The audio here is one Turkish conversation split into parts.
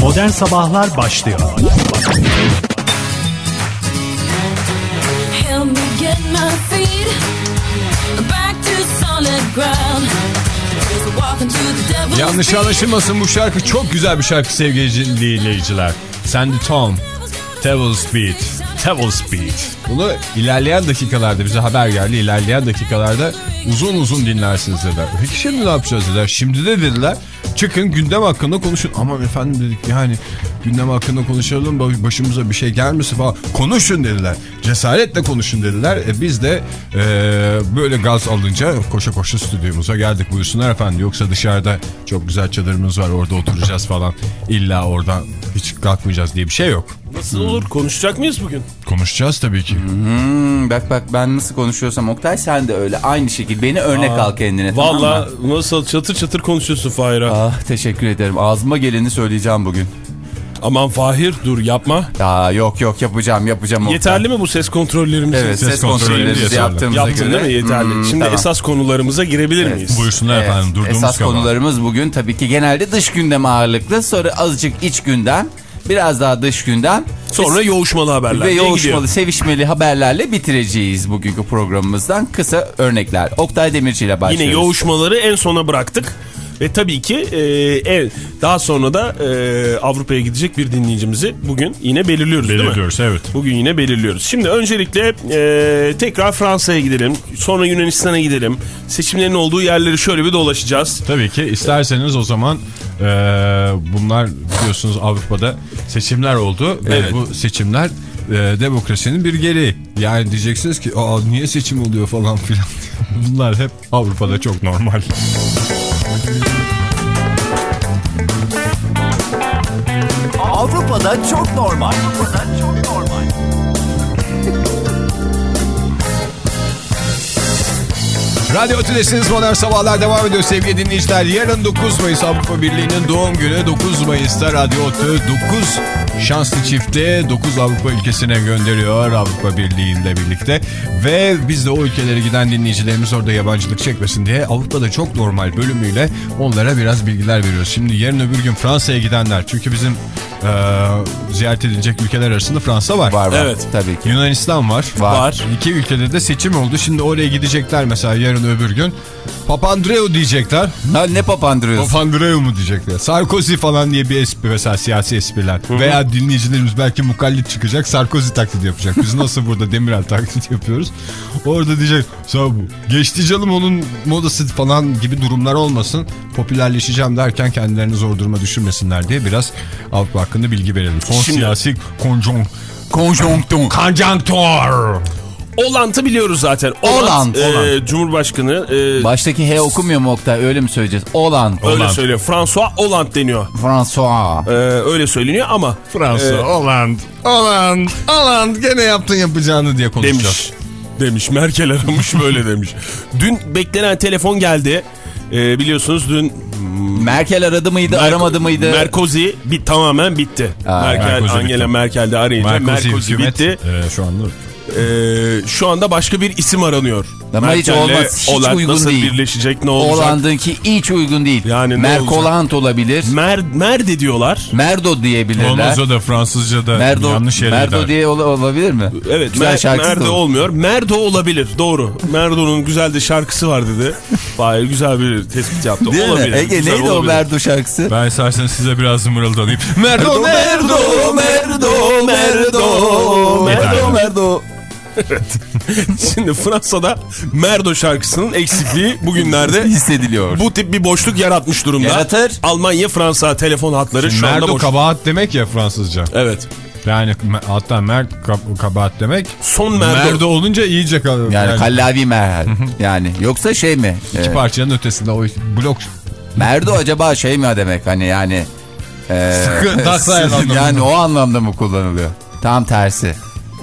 Modern Sabahlar başlıyor. Help me get my feet back to solid ground. Just walking to the devil's Yanlış anlaşılmasın bu şarkı çok güzel bir şarkı sevgili dinleyiciler. Sandy Tom, Devil's Beat, Devil's Beat. Bunu ilerleyen dakikalarda bize haber geldi. İlerleyen dakikalarda uzun uzun dinlersiniz dediler. Peki şimdi ne yapacağız dediler. Şimdi de dediler çıkın gündem hakkında konuşun. Aman efendim dedik yani gündem hakkında konuşalım başımıza bir şey gelmesin falan. Konuşun dediler. Cesaretle konuşun dediler. E biz de e, böyle gaz alınca koşa koşa stüdyomuza geldik. Buyursunlar efendim. Yoksa dışarıda çok güzel çadırımız var orada oturacağız falan. İlla oradan hiç kalkmayacağız diye bir şey yok. Nasıl olur? Konuşacak mıyız bugün? Konuşacağız tabii ki. Hmm, bak bak ben nasıl konuşuyorsam Oktay sen de öyle aynı şekilde beni örnek al kendine. tamam Valla mı? nasıl çatır çatır konuşuyorsun Fahir'a. Ah teşekkür ederim. Ağzıma geleni söyleyeceğim bugün. Aman Fahir dur yapma. Ya yok yok yapacağım yapacağım. Yeterli mi bu ses kontrollerimiz? Evet ses, Ses kontrolleri kontrollerimizi yaptığımıza Yaptın göre. değil mi? Yeterli. Hmm, Şimdi tamam. esas konularımıza girebilir miyiz? Buyursunlar Evet, efendim durduğumuz Esas kadar. konularımız bugün tabii ki genelde dış gündem ağırlıklı. Sonra azıcık iç gündem. Biraz daha dış gündem. Sonra yoğuşmalı haberler. ve yoğuşmalı, gidiyor. sevişmeli haberlerle bitireceğiz bugünkü programımızdan. Kısa örnekler. Oktay Demirci ile başlıyoruz. Yine yoğuşmaları en sona bıraktık. Ve tabii ki e, en, daha sonra da e, Avrupa'ya gidecek bir dinleyicimizi bugün yine belirliyoruz? Belirliyoruz evet. Bugün yine belirliyoruz. Şimdi öncelikle e, tekrar Fransa'ya gidelim. Sonra Yunanistan'a gidelim. Seçimlerin olduğu yerleri şöyle bir dolaşacağız. Tabii ki isterseniz o zaman e, bunlar biliyorsunuz Avrupa'da seçimler oldu. Evet. Ve bu seçimler e, demokrasinin bir gereği. Yani diyeceksiniz ki Aa, niye seçim oluyor falan filan. Bunlar hep Avrupa'da çok normal. Avrupa'da çok normal. Radyo Tülesi'niz Modern Sabahlar devam ediyor sevgili dinleyiciler. Yarın 9 Mayıs Avrupa Birliği'nin doğum günü 9 Mayıs'ta Radyo Otü 9 şanslı çifti 9 Avrupa ülkesine gönderiyor Avrupa Birliği ile birlikte. Ve biz de o ülkelere giden dinleyicilerimiz orada yabancılık çekmesin diye Avrupa'da çok normal bölümüyle onlara biraz bilgiler veriyoruz. Şimdi yarın öbür gün Fransa'ya gidenler çünkü bizim e, ziyaret edilecek ülkeler arasında Fransa var. Var var. Evet. Tabii ki. Yunanistan var. Var. İki ülkede de seçim oldu. Şimdi oraya gidecekler mesela yarın öbür gün. Papandreou diyecekler. Ha, ne papandırıyorsun? Papandreou mu diyecekler. Sarkozy falan diye bir espri mesela siyasi espriler. Veya dinleyicilerimiz belki mukallit çıkacak. Sarkozy taklidi yapacak. Biz nasıl burada Demirel taklidi yapıyoruz. Orada diyecek. Geçti canım onun modası falan gibi durumlar olmasın. Popülerleşeceğim derken kendilerini zor duruma düşürmesinler diye biraz Avrupa hakkında bilgi verelim. Son Şimdi- siyasi konjon Konjonktun. Konjonktör. Olant'ı biliyoruz zaten. Oland. e, Cumhurbaşkanı e, Baştaki H okumuyor mu Oktay? Öyle mi söyleyeceğiz? Olan. öyle Hollande. söylüyor. François Hollande deniyor. François. E, öyle söyleniyor ama Fransa, e, Hollande, Hollande, Hollande gene yaptın yapacağını diye konuşacağız. demiş. Demiş. Merkel aramış böyle demiş. Dün beklenen telefon geldi. E, biliyorsunuz dün Merkel aradı mıydı, aramadı mıydı? Merkozy bit tamamen bitti. Aa, Merkel Merkozy Angela bitti. Merkel de arayınca Merkozy hükümet bitti. e, şu anda E, şu anda başka bir isim aranıyor. Ama hiç olmaz, hiç Hollande uygun nasıl değil. birleşecek ne olacak? Hollanda'nınki hiç uygun değil. Yani Merkolant olabilir. Mer, Merde diyorlar. Merdo diyebilirler. Olmazsa da Fransızca'da Merdo, yanlış yere Merdo diye ol- olabilir mi? Evet Güzel Mer, Merdo olur. olmuyor. Merdo olabilir doğru. Merdo'nun güzel de şarkısı var dedi. Hayır güzel bir tespit yaptı. Değil olabilir. mi? Ege güzel neydi o olabilir. Merdo şarkısı? Ben isterseniz size biraz mırıldanayım. Merdo, Merdo, Merdo, Merdo, Merdo, Merdo. Şimdi Fransa'da Merdo şarkısının eksikliği bugünlerde Hissediliyor. bu tip bir boşluk yaratmış durumda. Yaratır. Almanya Fransa telefon hatları şu anda Merdo boş. kabahat demek ya Fransızca. Evet. Yani hatta Mert kab- kabahat demek. Son Merdo. Merdo, olunca iyice kal- Yani kallavi merhal. Yani yoksa şey mi? iki Ee, parçanın ötesinde o blok Merdo acaba şey mi demek hani yani e, Sıkı anlamında. yani o anlamda mı kullanılıyor? Tam tersi.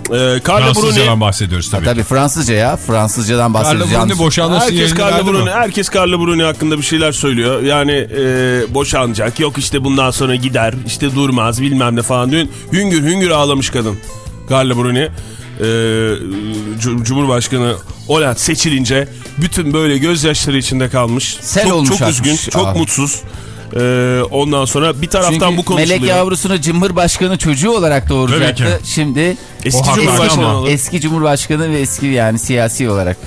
Ee, Carla Fransızcadan Bruni. bahsediyoruz tabii. Tabii Fransızca ya. Fransızcadan Carla bahsediyoruz. Bruni Yalnız- boşanma Herkes Carla? Bruni, herkes Carla Bruni hakkında bir şeyler söylüyor. Yani e, boşanacak. Yok işte bundan sonra gider. işte durmaz bilmem ne falan. Dün hüngür hüngür ağlamış kadın. Carla Bruni. E, Cum- Cumhurbaşkanı Hollande seçilince bütün böyle gözyaşları içinde kalmış. Sel çok, olmuş çok üzgün, akmış. çok Aa. mutsuz. Ee, ondan sonra bir taraftan Çünkü bu konuşuluyor. Melek yavrusunu Cumhurbaşkanı çocuğu olarak doğuracaktı. Tabii Şimdi Eski Cumhurbaşkanı eski Cumhurbaşkanı ve eski yani siyasi olarak.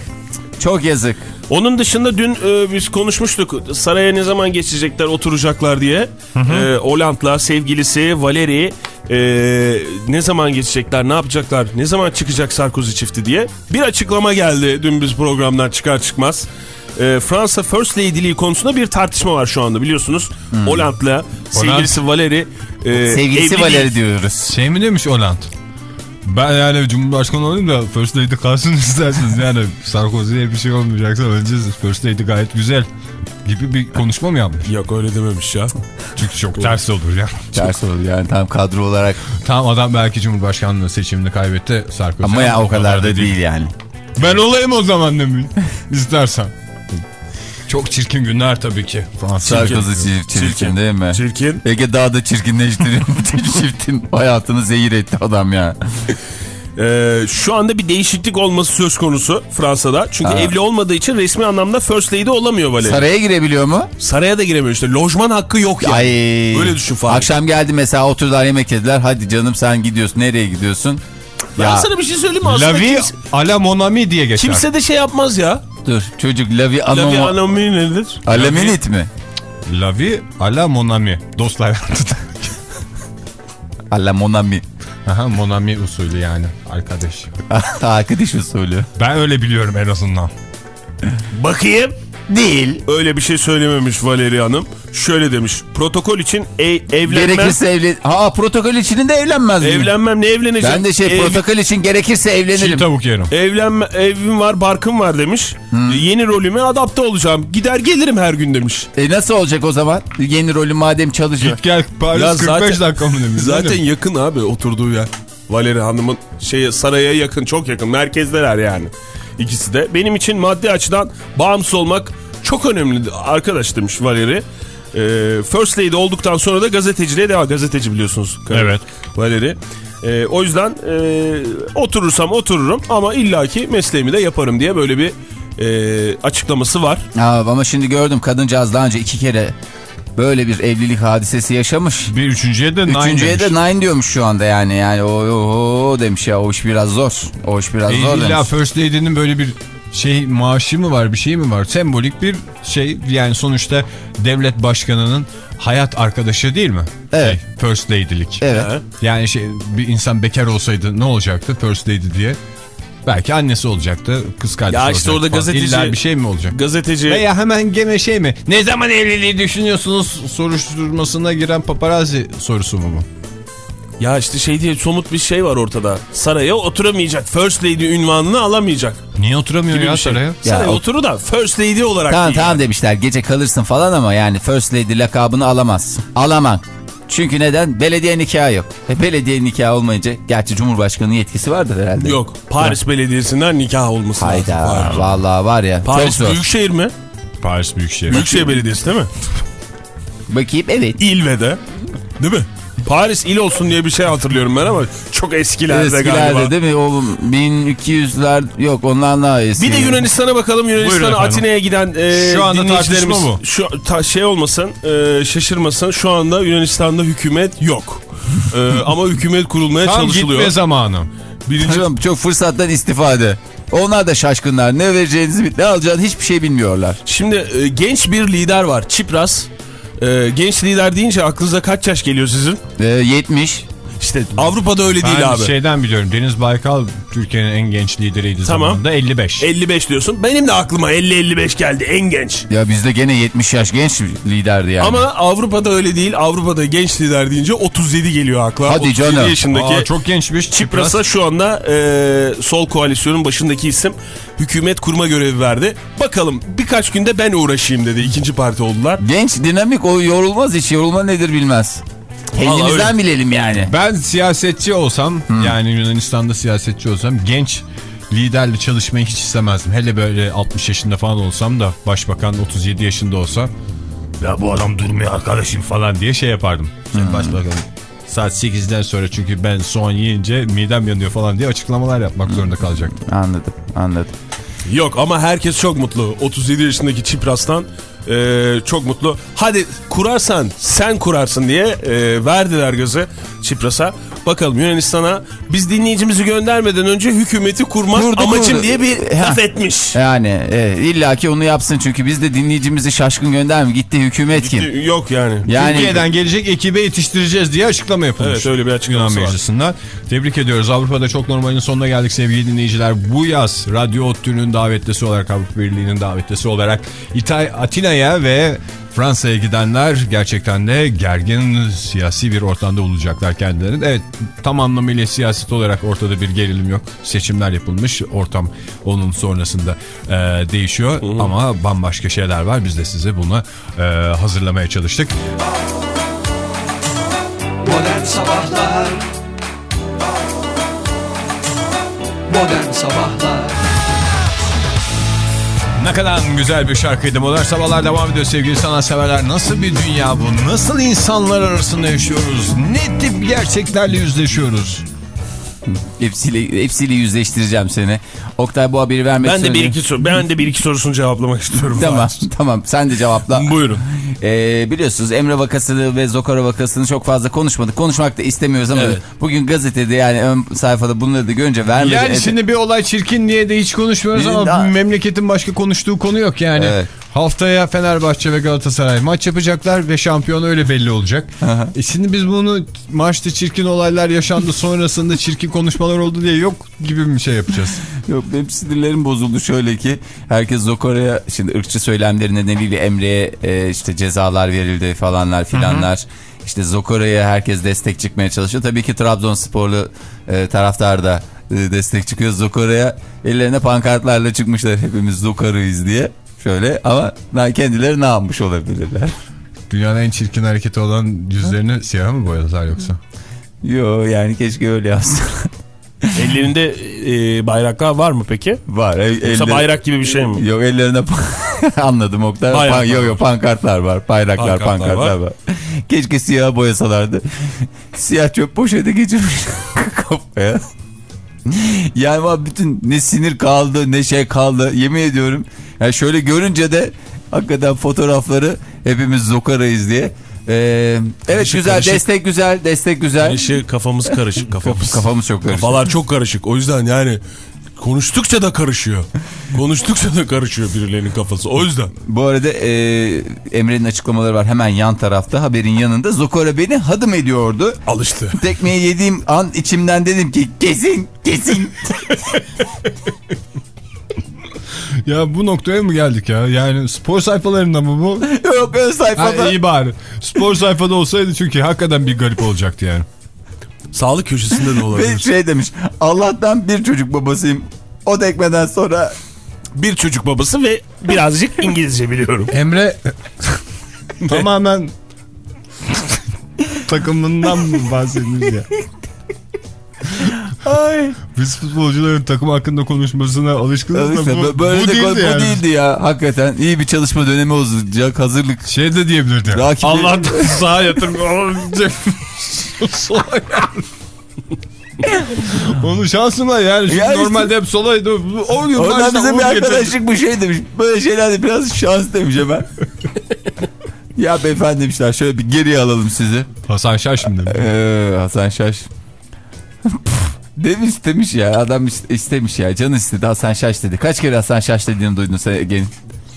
Çok yazık. Onun dışında dün e, biz konuşmuştuk saraya ne zaman geçecekler oturacaklar diye. E, Holland'la sevgilisi Valeri e, ne zaman geçecekler ne yapacaklar ne zaman çıkacak Sarkozy çifti diye. Bir açıklama geldi dün biz programdan çıkar çıkmaz. E, Fransa First Lady'liği konusunda bir tartışma var şu anda biliyorsunuz. Holland'la sevgilisi Valeri e, Sevgilisi Valeri değil. diyoruz. Şey mi demiş Hollande? Ben yani Cumhurbaşkanı olayım da First Lady kalsın isterseniz. Yani Sarkozy'ye bir şey olmayacaksa önce First Lady gayet güzel gibi bir konuşma mı yapmış? Yok öyle dememiş ya. Çünkü çok ters olur ya. Ters oldu yani tam kadro olarak. Tamam adam belki Cumhurbaşkanlığı seçimini kaybetti Sarkozy. Ama ya o kadar da değil yani. Ben olayım o zaman demiş. İstersen. Çok çirkin günler tabii ki. Fransa. Sarkozy çirkin, çirkin, Çirkin. değil mi? Çirkin. Ege daha da çirkinleştiriyor. Çiftin hayatını zehir etti adam ya. Ee, şu anda bir değişiklik olması söz konusu Fransa'da. Çünkü Ha. evli olmadığı için resmi anlamda First Lady olamıyor Valeri. Saraya girebiliyor mu? Saraya da giremiyor işte. Lojman hakkı yok yani. Ay. Öyle düşün Fahri. Akşam geldi mesela oturdular yemek yediler. Hadi canım sen gidiyorsun. Nereye gidiyorsun? Ben Ya sana bir şey söyleyeyim mi? Aslında La vie kimse, à la mon ami diye geçer. kimse de şey yapmaz ya. dur çocuk Lavi La vie Anomo... anomi nedir? Alemenit mi? La vie à la mon ami. Dostlar. Allah monami. Aha mon ami usulü yani arkadaş. Arkadaş usulü. Ben öyle biliyorum en azından. Bakayım. Değil. Öyle bir şey söylememiş Valeri Hanım. Şöyle demiş. Protokol için e- evlenmem. Gerekirse evlen... Ha protokol için de evlenmez miyim? Evlenmem ne evleneceğim? Ben de şey Ev- protokol için gerekirse Çiğ evlenirim. tavuk yerim. Evlenme, evim var, barkım var demiş. Yeni rolüme adapte olacağım. Gider gelirim her gün demiş. E nasıl olacak o zaman? Yeni rolü madem çalışıyor. Git gel Paris Ya 45 zaten- dakika mı demiş. Zaten yakın abi oturduğu yer. Valeri Hanım'ın şeye, saraya yakın, çok yakın. Merkezdeler yani. İkisi de. Benim için maddi açıdan bağımsız olmak çok önemli arkadaş demiş Valeri. Ee, First Lady olduktan sonra da gazeteciliğe devam. Gazeteci biliyorsunuz. Evet. Valeri. Ee, o yüzden e, oturursam otururum ama illaki mesleğimi de yaparım diye böyle bir e, açıklaması var. Aa, ama şimdi gördüm kadıncağız daha önce iki kere böyle bir evlilik hadisesi yaşamış. bir üçüncüye de nine Üçüncüye demiş. de nine diyormuş şu anda yani. Yani o, o, o demiş ya o iş biraz zor. O iş biraz E, zor illa demiş. First Lady'nin böyle bir şey maaşı mı var bir şey mi var? Sembolik bir şey yani sonuçta devlet başkanının hayat arkadaşı değil mi? Evet. Şey, First Lady'lik. Evet. Yani şey bir insan bekar olsaydı ne olacaktı First Lady diye? Belki annesi olacaktı, kız kardeşi Ya işte olacaktı orada falan. gazeteci- İlla bir şey mi olacak? Gazeteci... Veya hemen gene şey mi? Ne zaman evliliği düşünüyorsunuz soruşturmasına giren paparazzi sorusu mu bu? Ya işte şey diye somut bir şey var ortada. Saraya oturamayacak. First Lady ünvanını alamayacak. Niye oturamıyor Gibi ya şey. saraya? Saraya o- oturur da First Lady olarak Tamam değil. tamam demişler gece kalırsın falan ama yani First Lady lakabını alamazsın. Alamam. Çünkü neden? Belediye nikahı yok. E, belediye nikahı olmayınca gerçi Cumhurbaşkanı yetkisi vardır herhalde. Yok. Paris Belediyesi'nden nikah olması lazım. Hayda vallahi var ya Paris. Büyükşehir mi? Paris Büyükşehir. Büyükşehir Belediyesi değil mi? Bakayım evet. İlve'de. Değil mi? Paris il olsun diye bir şey hatırlıyorum ben ama çok eskilerde, galiba. Eskilerde değil mi? O 1200'ler yok ondan daha eski. Bir de Yunanistan'a bakalım. Yunanistan'a. Atina'ya giden e, Şu anda dinleyicilerimiz tartışma bu. Şu ta- şey olmasın, e, şaşırmasın. Şu anda Yunanistan'da hükümet yok. E, ama hükümet kurulmaya Tam çalışılıyor. gitme zamanı. Birinci Tamam, çok fırsattan istifade. Onlar da şaşkınlar. Ne vereceğinizi, ne alacağını hiçbir şey bilmiyorlar. Şimdi e, genç bir lider var. Çipras. E, genç lider deyince aklınıza kaç yaş geliyor sizin? Ee, 70. İşte Avrupa'da öyle Ben değil abi. şeyden biliyorum. Deniz Baykal Türkiye'nin en genç lideriydi Tamam. zamanında 55. 55 diyorsun. Benim de aklıma 50-55 geldi en genç. Ya bizde gene 70 yaş genç liderdi yani. Ama Avrupa'da öyle değil. Avrupa'da genç lider deyince 37 geliyor akla. Hadi 37 canım. yaşındaki Aa, çok gençmiş. Çipras'a şu anda e, sol koalisyonun başındaki isim hükümet kurma görevi verdi. Bakalım birkaç günde ben uğraşayım dedi. İkinci parti oldular. Genç, dinamik, o yorulmaz hiç. Yorulma nedir bilmez. Kendimizden bilelim yani. Ben siyasetçi olsam yani Yunanistan'da siyasetçi olsam genç liderle çalışmayı hiç istemezdim. Hele böyle 60 yaşında falan olsam da başbakan 37 yaşında olsa ya bu adam durmuyor arkadaşım falan diye şey yapardım. Şimdi başbakan saat 8'den sonra çünkü ben soğan yiyince midem yanıyor falan diye açıklamalar yapmak zorunda kalacaktım. Anladım, anladım. Yok ama herkes çok mutlu. 37 yaşındaki Çipras'tan Ee, çok mutlu. Hadi kurarsan sen kurarsın diye e, verdiler gazı Çipras'a. Bakalım Yunanistan'a biz dinleyicimizi göndermeden önce hükümeti kurmak Kurdu, amacım kurdu. diye bir laf etmiş. Yani evet, illa ki onu yapsın çünkü biz de dinleyicimizi şaşkın göndermi. Gitti hükümet kim? Yok yani. Yani Türkiye'den gelecek ekibe yetiştireceğiz diye açıklama yapılmış. Evet, öyle bir açıklaması Yunan. Meclisi'nden. Tebrik ediyoruz. Avrupa'da çok normalin sonuna geldik sevgili dinleyiciler. Bu yaz Radyo ODTÜ'nün davetlisi olarak Avrupa Birliği'nin davetlisi olarak İtal Atina'ya ve Fransa'ya gidenler gerçekten de gergin siyasi bir ortamda olacaklar kendilerinin. Evet tam anlamıyla siyaset olarak ortada bir gerilim yok. Seçimler yapılmış. Ortam onun sonrasında e, değişiyor. Ama bambaşka şeyler var. Biz de size bunu e, hazırlamaya çalıştık. Modern Sabahlar Modern Sabahlar Ne kadar güzel bir şarkıydı. Modern Sabahlar devam ediyor sevgili sanatseverler. Nasıl bir dünya bu? Nasıl insanlar arasında yaşıyoruz? Ne tip gerçeklerle yüzleşiyoruz? Hepsiyle, hepsiyle yüzleştireceğim seni. Oktay bu haberi vermek Ben de bir iki soru, ben de bir iki sorusunu cevaplamak istiyorum. Tamam tamam sen de cevapla. Buyurun. Ee, biliyorsunuz Emre vakasını ve Zokora vakasını çok fazla konuşmadık. Konuşmak da istemiyoruz ama Evet. bugün gazetede yani ön sayfada bunları da görünce vermedi. Yani şimdi bir olay çirkin diye de hiç konuşmuyoruz ama daha- memleketin başka konuştuğu konu yok yani. Evet. Haftaya Fenerbahçe ve Galatasaray maç yapacaklar ve şampiyon öyle belli olacak. E şimdi biz bunu maçta çirkin olaylar yaşandı sonrasında çirkin konuşmalar oldu diye yok gibi bir şey yapacağız. Yok benim sinirlerim bozuldu şöyle ki herkes Zokora'ya şimdi ırkçı söylemleri nedeniyle Emre'ye e, işte cezalar verildi falanlar filanlar. İşte Zokora'ya herkes destek çıkmaya çalışıyor. Tabii ki Trabzonsporlu e, taraftar da e, destek çıkıyor Zokora'ya. Ellerine pankartlarla çıkmışlar hepimiz Zokora'yız diye. Şöyle ama daha kendileri ne yapmış olabilirler? Dünyanın en çirkin hareketi olan yüzlerini siyah mı boyadılar yoksa? Yo yani keşke öyle yapsın. Ellerinde e, bayraklar var mı peki? var. El, Yoksa elle- bayrak gibi bir şey mi? Yok ellerine pan- anladım Oktay. Pan, yok yok pankartlar var. Bayraklar Pankartlar pankartlar, var. var. Keşke siyah boyasalardı. Siyah çöp poşeti geçirmiş kafaya. Yani var bütün ne sinir kaldı ne şey kaldı yemin ediyorum. Yani şöyle görünce de hakikaten fotoğrafları hepimiz zokarayız diye. Ee, evet Karışık, güzel karışık. destek güzel destek güzel. İşte kafamız karışık kafamız. Kafamız çok karışık. Kafalar çok karışık. O yüzden yani konuştukça da karışıyor. Konuştukça da karışıyor birilerinin kafası. O yüzden. Bu arada e, Emre'nin açıklamaları var hemen yan tarafta haberin yanında. Zokora beni hadım ediyordu. Alıştı. Tekmeyi yediğim an içimden dedim ki kesin kesin. Ya bu noktaya mı geldik ya? Yani spor sayfalarında mı bu? Yok ön sayfada. Ha, iyi bari. Spor sayfada olsaydı çünkü hakikaten bir garip olacaktı yani. Sağlık köşesinde de Ve olabilir. şey demiş Allah'tan bir çocuk babasıyım. O tekmeden sonra Bir çocuk babası ve birazcık İngilizce biliyorum. Emre tamamen takımından mı bahsediyoruz ya? Ay. Biz futbolcuların takım hakkında konuşmasına alışkınız İşte da bu, böyle bu de değildi bu yani. değildi ya hakikaten iyi bir çalışma dönemi olacak hazırlık. Şey de diyebilirdi. Rakipleri- Allah'tan sağa yatırmıyor. Sola. Onun şansı var yani. Çünkü Ya işte- normalde hep solaydı. O gün Oradan başta bize bir getirdi. arkadaşlık bir şey demiş. Böyle şeylerde biraz şans demiş hemen. ya beyefendi demişler şöyle bir geriye alalım sizi. Hasan Şaş mı dedi? Ee, Hasan Şaş. Demiş istemiş ya adam is- istemiş ya canı istedi Hasan Şaş dedi. Kaç kere Hasan Şaş dediğini duydun sen Ege'nin?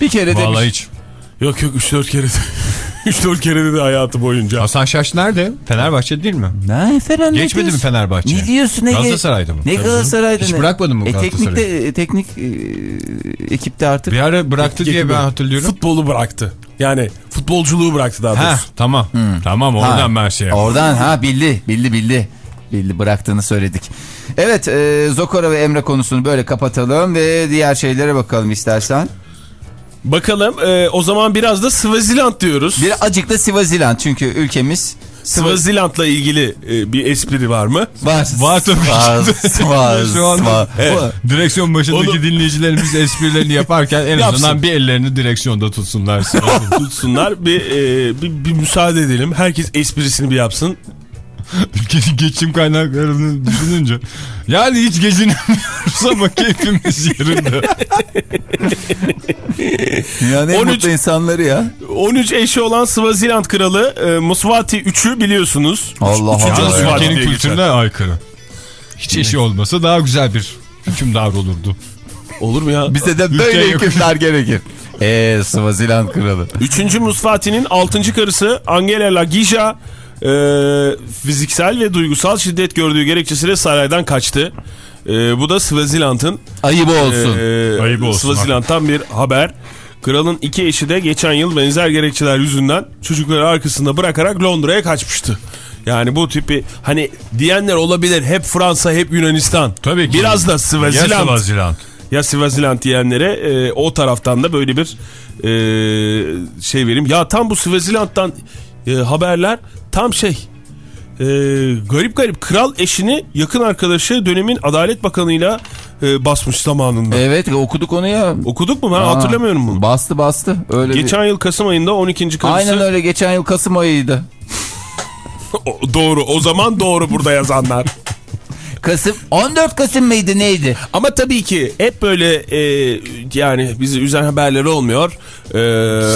Bir kere Vallahi demiş. hiç. Yok yok 3-4 kere de. 3-4 kere dedi hayatı boyunca. Hasan Şaş nerede? Fenerbahçe değil mi? Ne ne Geçmedi mi diyorsun? Fenerbahçe'ye? Ne diyorsun Ege? Galatasaray'da mı? Ne Galatasaray'da Hiç ne? bırakmadın mı e, Galatasaray'ı? teknikte, e, teknik e, ekipte artık. Bir ara bıraktı diye ben hatırlıyorum. Futbolu bıraktı. Yani futbolculuğu bıraktı daha Ha doğrusu. tamam. Tamam oradan Ha, ben şey yaptım. Oradan ha bildi bildi bildi. Bildi bıraktığını söyledik. Evet e, Zokora ve Emre konusunu böyle kapatalım ve diğer şeylere bakalım istersen. Bakalım e, o zaman biraz da Swaziland diyoruz. Bir acık da Swaziland çünkü ülkemiz Swaziland'la ilgili e, bir espri var mı? var. Var tabii ki. Var, var, Şu anda var. Evet. direksiyon başındaki Onu- dinleyicilerimiz esprilerini yaparken en Yapsın. azından bir ellerini direksiyonda tutsunlar. Tutsunlar bir, e, bir, bir müsaade edelim. Herkes esprisini bir yapsın. Ülkenin geçim kaynaklarını düşününce. Yani hiç gezinemiyoruz ama keyfimiz yerinde. Dünyanın en 13 mutlu insanları ya. 13 eşi olan Svaziland kralı e, Musvati 3'ü biliyorsunuz. Allah Üçüncü Allah. Ülkenin kültürüne geçer. aykırı. Hiç eşi olmasa daha güzel bir hükümdar olurdu. Olur mu ya? Bize de böyle hükümler gerekir. Eee Svaziland kralı. Üçüncü Musvati'nin 6. karısı Angela Lagija e, fiziksel ve duygusal şiddet gördüğü gerekçesiyle saraydan kaçtı. E, bu da Svaziland'ın Ayıbı olsun. e, Ayıbı olsun, Svaziland'dan bir haber. Kralın iki eşi de geçen yıl benzer gerekçeler yüzünden çocukları arkasında bırakarak Londra'ya kaçmıştı. Yani bu tipi hani diyenler olabilir hep Fransa hep Yunanistan. Tabii ki. Biraz da Ya Svaziland. Svaziland. Ya Svaziland diyenlere e, o taraftan da böyle bir e, şey vereyim. Ya tam bu Svaziland'dan e, haberler tam şey e, garip garip kral eşini yakın arkadaşı dönemin Adalet Bakanı'yla e, basmış zamanında. Evet okuduk onu ya. Okuduk mu ben Aa, hatırlamıyorum bunu. Bastı bastı. Öyle Geçen yıl Kasım ayında 12. bir... karısı. Aynen öyle geçen yıl Kasım ayıydı. Doğru o zaman doğru burada yazanlar. Kasım 14 Kasım mıydı neydi? Ama tabii ki hep böyle e, yani bizi üzen haberler olmuyor. E,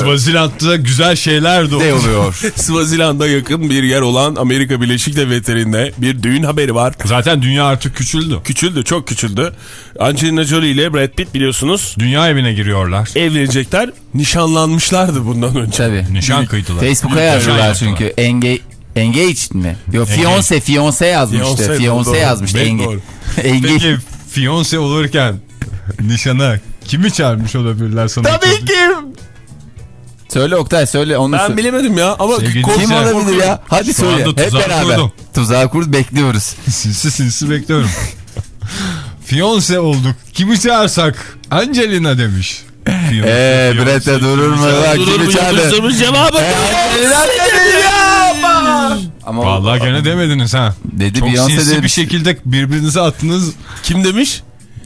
Svaziland'da güzel şeyler de Ne oldu. oluyor? Svaziland'a yakın bir yer olan Amerika Birleşik Devletleri'nde bir düğün haberi var. Zaten dünya artık küçüldü. Küçüldü, çok küçüldü. Angelina Jolie ile Brad Pitt biliyorsunuz Dünya evine giriyorlar. evlenecekler. Nişanlanmışlardı bundan önce. Tabii. Nişan kıydılar. Facebook'a yazdılar çünkü. Engage Engaged mi? Yok fiance fiance yazmıştı. Fiancé, Fiance doğru. yazmıştı. Engage. Peki fiyanse olurken nişana kimi çağırmış olabilirler sana? Tabii ki. Söyle Oktay söyle onu Ben söyle. bilemedim ya ama Sevgili Kim olabilir ya? Hadi Şu söyle. Hep beraber. kurdum. Tuzağı kurdu bekliyoruz. Sinsi sinsi bekliyorum. Fiyanse olduk. Kimi çağırsak? Angelina demiş. Fiyanse, Eee fiyanse, Brett'e durur mu? Bak Durur kimi mu çağırdı? yapıştırmış cevabı? Ama o- Vallahi gene demediniz ha. Dedi Çok sinsi demiş. bir şekilde birbirinize attınız. Kim demiş?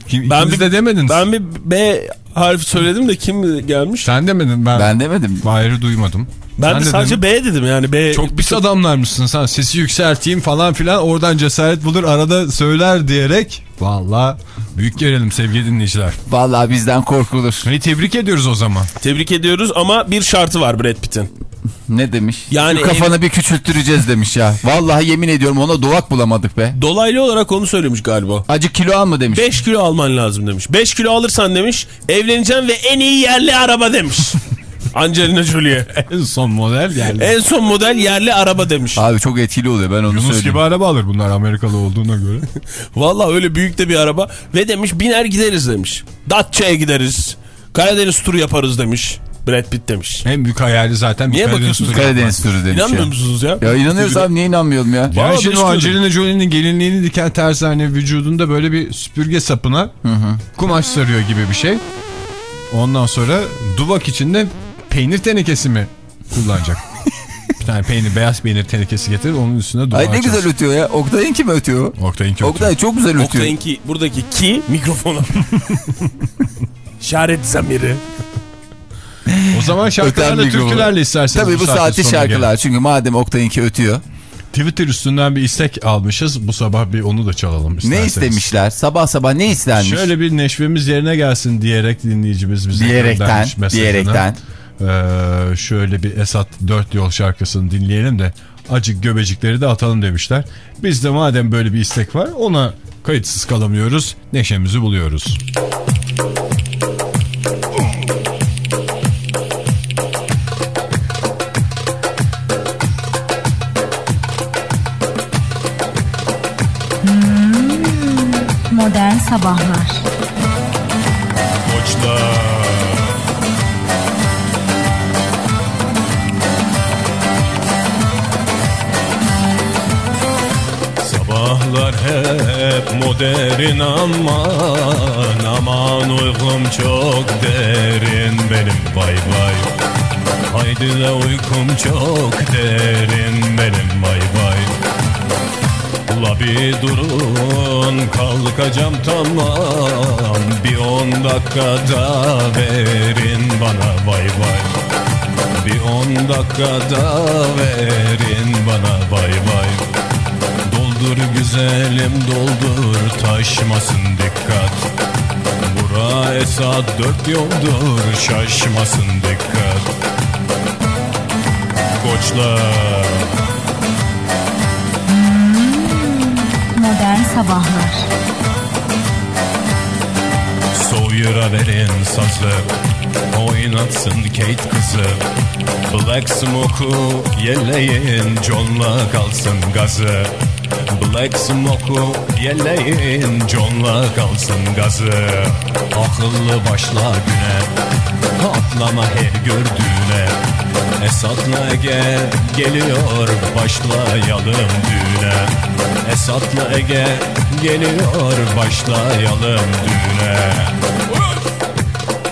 Kim, Ben bir- de demediniz. Ben bir B harfi söyledim de kim gelmiş? Sen demedin ben. Ben demedim. Hayır duymadım. Ben Sen de sadece B dedim yani B. Çok pis adamlarmışsın sen. Sesi yükselteyim falan filan. Oradan cesaret bulur arada söyler diyerek. Valla büyük gelelim sevgili dinleyiciler. Vallahi bizden korkulur. Hani tebrik ediyoruz o zaman. Tebrik ediyoruz ama bir şartı var Brad Pitt'in. Ne demiş? Yani Şu kafanı bir küçülttüreceğiz demiş ya. Vallahi yemin ediyorum ona duvak bulamadık be. Dolaylı olarak onu söylemiş galiba. Acı kilo al mı demiş. 5 kilo alman lazım demiş. 5 kilo alırsan demiş evleneceğim ve en iyi yerli araba demiş. Angelina Jolie'ye. En son model geldi. En son model yerli araba demiş. Abi çok etkili oluyor ben onu Yunus söyleyeyim. gibi araba alır bunlar Amerikalı olduğuna göre. Vallahi öyle büyük de bir araba. Ve demiş biner gideriz demiş. Datça'ya gideriz. Karadeniz turu yaparız demiş. Brad Pitt demiş. en büyük hayali zaten. bir Niye Karadeniz bakıyorsunuz? turu Karadeniz turu demiş İnanmıyor ya. musunuz ya? Ya inanıyoruz abi niye inanmayalım ya? Ya Vallahi şimdi o Angelina Jolie'nin gelinliğini diken tersane vücudunda böyle bir süpürge sapına kumaş sarıyor gibi bir şey. Ondan sonra duvak içinde peynir tenekesi mi kullanacak? bir tane peynir, beyaz peynir tenekesi getirir onun üstüne duvar Ay ne güzel ötüyor ya. Oktay'ın kim ötüyor? Oktay'ın kötü. Oktay çok güzel ötüyor. Oktay'ınki buradaki ki mikrofonu. İşaret zamiri. O zaman şarkılarla, Öten türkülerle isterseniz. Tabii bu saatte sonuna şarkılar. Çünkü madem Oktay'ınki ötüyor. gelin. Twitter üstünden bir istek almışız. Bu sabah bir onu da çalalım Ne isterseniz. istemişler? Sabah sabah ne istenmiş? Şöyle bir neşvemiz yerine gelsin diyerek dinleyicimiz bize diyerekten, göndermiş mesajını. diyerekten. Ee, şöyle bir Esat Dört Yol şarkısını dinleyelim de acık göbecikleri de atalım demişler. Biz de madem böyle bir istek var ona kayıtsız kalamıyoruz. Neşemizi buluyoruz. Modern Sabahlar Sabahlar modern aman Aman uykum çok derin benim. Vay vay. Haydi de uykum çok derin benim. Vay vay. Ula bir durun kalkacağım tamam. Bir on dakikada verin bana. Vay vay. Bir on dakikada verin bana. Doldur güzelim doldur taşmasın dikkat. Bura Esat dört yoldur şaşmasın dikkat. Koçlar. Modern Sabahlar. Soyura verin sazı Oynatsın Kate kızı. Black Smoke'u yelleyin John'la kalsın gazı Black Smoke'u yelleyin John'la kalsın gazı. Akıllı başla güne Atlama her gördüğüne. Esat'la Ege geliyor Başlayalım düğüne. Esat'la Ege geliyor Başlayalım düğüne.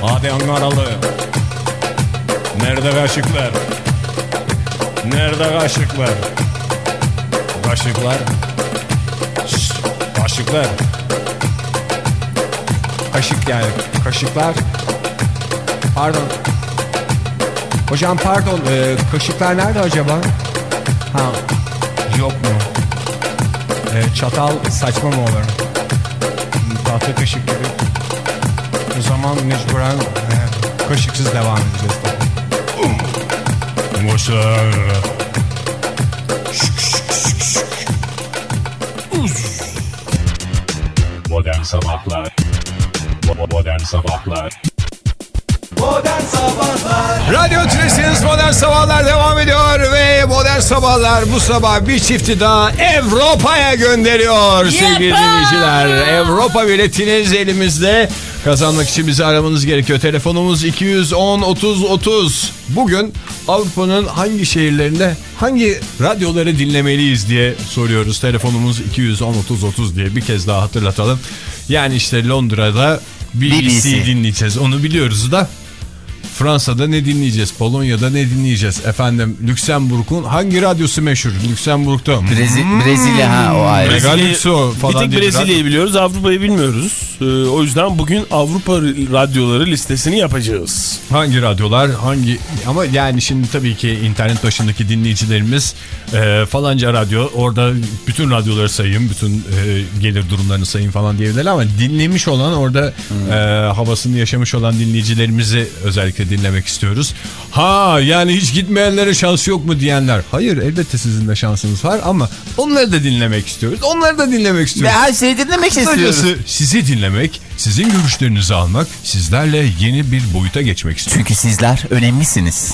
Hadi Ankaralı Nerede kaşıklar? Nerede kaşıklar? Kaşıklar Şşş, Kaşıklar Kaşık yani Kaşıklar Pardon Hocam pardon e, kaşıklar nerede acaba? Ha yok mu? E, çatal saçma mı olur? Tahta kaşık gibi. O zaman mecburen e, kaşıksız devam edeceğiz tabii. Modern Sabahlar Modern Sabahlar Modern Sabahlar Radyo Tülesi'niz Modern Sabahlar devam ediyor ve Modern Sabahlar bu sabah bir çifti daha Avrupa'ya gönderiyor sevgili dinleyiciler. Avrupa biletiniz elimizde. Kazanmak için bizi aramanız gerekiyor. Telefonumuz 210 30 30. Bugün Avrupa'nın hangi şehirlerinde hangi radyoları dinlemeliyiz diye soruyoruz. Telefonumuz 210 30 30 diye bir kez daha hatırlatalım. Yani işte Londra'da BBC, BBC. dinleyeceğiz. Onu biliyoruz da Fransa'da ne dinleyeceğiz? Polonya'da ne dinleyeceğiz? Efendim Lüksemburg'un hangi radyosu meşhur? Lüksemburg'da. Brezi Brezilya ha o ayrı. Brezilya- Galipso bir falan tek Brezilya'yı biliyoruz Avrupa'yı bilmiyoruz. Ee, o yüzden bugün Avrupa radyoları listesini yapacağız. Hangi radyolar? Hangi ama yani şimdi tabii ki internet başındaki dinleyicilerimiz e, falanca radyo orada bütün radyoları sayayım, bütün e, gelir durumlarını sayayım falan diyebilirler ama dinlemiş olan orada e, havasını yaşamış olan dinleyicilerimizi özellikle dinlemek istiyoruz. Ha yani hiç gitmeyenlere şans yok mu diyenler. Hayır elbette sizin de şansınız var ama onları da dinlemek istiyoruz. Onları da dinlemek Ve istiyoruz. her şeyi dinlemek istiyoruz. Kısacası sizi dinlemek, sizin görüşlerinizi almak, sizlerle yeni bir boyuta geçmek istiyoruz Çünkü sizler önemlisiniz.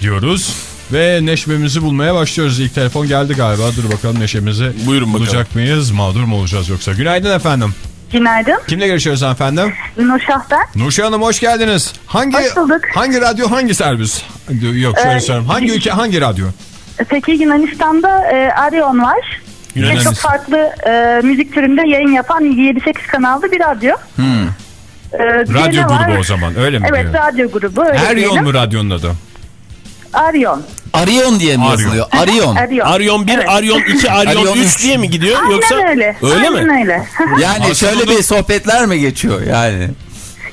diyoruz. Ve neşmemizi bulmaya başlıyoruz. İlk telefon geldi galiba. Dur bakalım neşemizi Buyurun bakalım. bulacak mıyız? Mağdur mu olacağız yoksa? Günaydın efendim. Günaydın. Kimle görüşüyoruz efendim? Nurşah ben. Nurşah Hanım hoş geldiniz. Hangi Hoş bulduk. hangi radyo hangi servis? Yok şöyle Ee, sorayım. Hangi ülke hangi radyo? Peki Yunanistan'da e, Arion var. Ve Yunanistan. çok farklı e, müzik türünde yayın yapan 7-8 kanallı bir radyo. E, diğeri Radyo var. grubu o zaman öyle mi? Evet diyor? radyo grubu. Öyle Her yol mu radyonun adı? Arion. Arion diye mi Arion. yazılıyor? Arion. Arion. Aryon 1, Evet. Aryon 2, Aryon Aryon 3 üç. diye mi gidiyor Aynen yoksa öyle. öyle Aynen mi? öyle. Yani Aslında şöyle bir sohbetler mi geçiyor yani?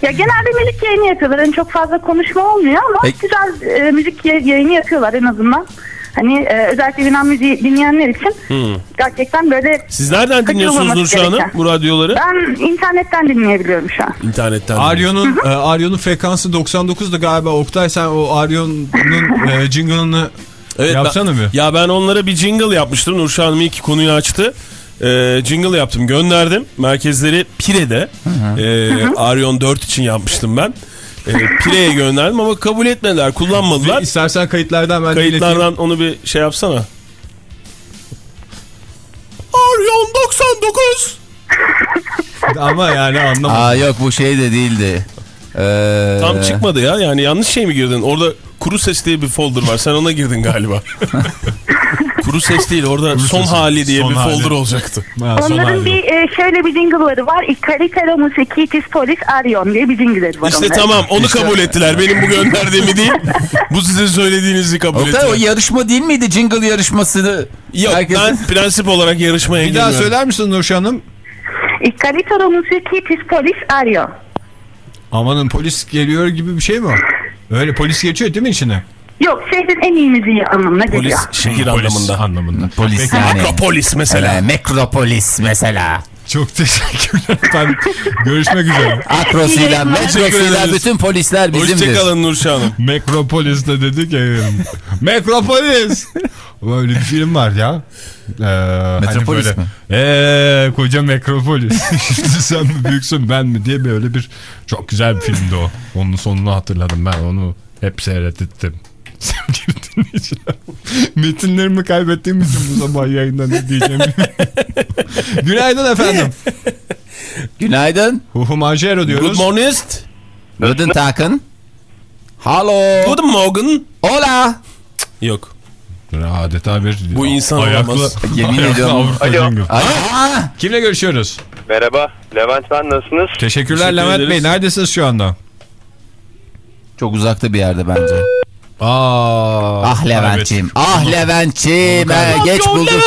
ya genelde müzik yayını yapıyorlar. Yani çok fazla konuşma olmuyor ama Peki. güzel e, müzik yay- yayını yapıyorlar en azından. Hani e, özellikle Yunan müziği dinleyenler için gerçekten böyle Siz nereden dinliyorsunuz Nurşah Hanım bu radyoları? ben internetten dinleyebiliyorum şu an. İnternetten. Aryon'un e, Aryon'un frekansı 99'da galiba. Oktay sen o Aryon'un e, jingle'ını Evet, yapsana ben, bir. Ya ben onlara bir jingle yapmıştım. Nurşah Hanım ilk konuyu açtı. Ee, jingle yaptım gönderdim. Merkezleri Pire'de. Ee, Aryon 4 için yapmıştım ben. Ee, Pire'ye gönderdim ama kabul etmediler. Kullanmadılar. İstersen kayıtlardan ben ileteyim. Kayıtlardan onu bir şey yapsana. Aryon 99. Ama yani anlamadım. Aa yok bu şey de değildi. Ee, Tam çıkmadı ya. Yani yanlış şey mi girdin? Orada kuru ses diye bir folder var. Sen ona girdin galiba. kuru ses değil. Orada son ses. hali diye Son bir hali. folder olacaktı. Ha, son Onların hali bir e, şöyle bir jingle'ları var. İkalitero musikitis polis arion diye bir jingle'ları var İşte onların. tamam onu kabul ettiler. Benim bu gönderdiğimi değil. Bu sizin söylediğinizi kabul Oktay o ettiler. yarışma değil miydi? Jingle yarışmasını. Yok Herkes- ben prensip olarak yarışmaya Bir daha girmiyorum. söyler misin Nurşah Hanım? İkalitero musikitis polis arion. Amanın polis geliyor gibi bir şey mi o? Öyle polis geçiyor değil mi içine? Yok şehrin en iyi müziği anlamına geliyor. Polis şehir Polis anlamında. anlamında. Polis Peki, yani. Metropolis mesela. Ee, Mekropolis mesela. Çok teşekkürler efendim. Görüşmek üzere. Akrosuyla, metrosuyla bütün polisler bizimdir. Hoşçakalın Nurşah Hanım. Mekropolis'te dedik ya. Mekropolis. Böyle bir film var ya. Ee, Metropolis hani mi? böyle, Eee koca Metropolis. Şimdi sen mi büyüksün ben mi diye böyle bir çok güzel bir filmdi o. Onun sonunu hatırladım ben onu hep seyrettim. Sevgili dinleyiciler. Metinlerimi kaybettiğim için bu sabah yayında ne diyeceğimi Günaydın efendim. Günaydın. Huhu Manjero diyoruz. Good morning. Guten Tag'ın. Hallo. Good morning. Hola. Yok. Adeta bir Bu insan olamaz. Yemin ayaklı ediyorum. Alo. Aa! Kimle görüşüyoruz? Merhaba. Levent ben nasılsınız? Teşekkürler Teşekkür Levent Bey. ederiz. Neredesiniz şu anda? Çok uzakta bir yerde bence. Aa, Ah Levent'ciğim. Ah Levent'ciğim. He, geç bulduk.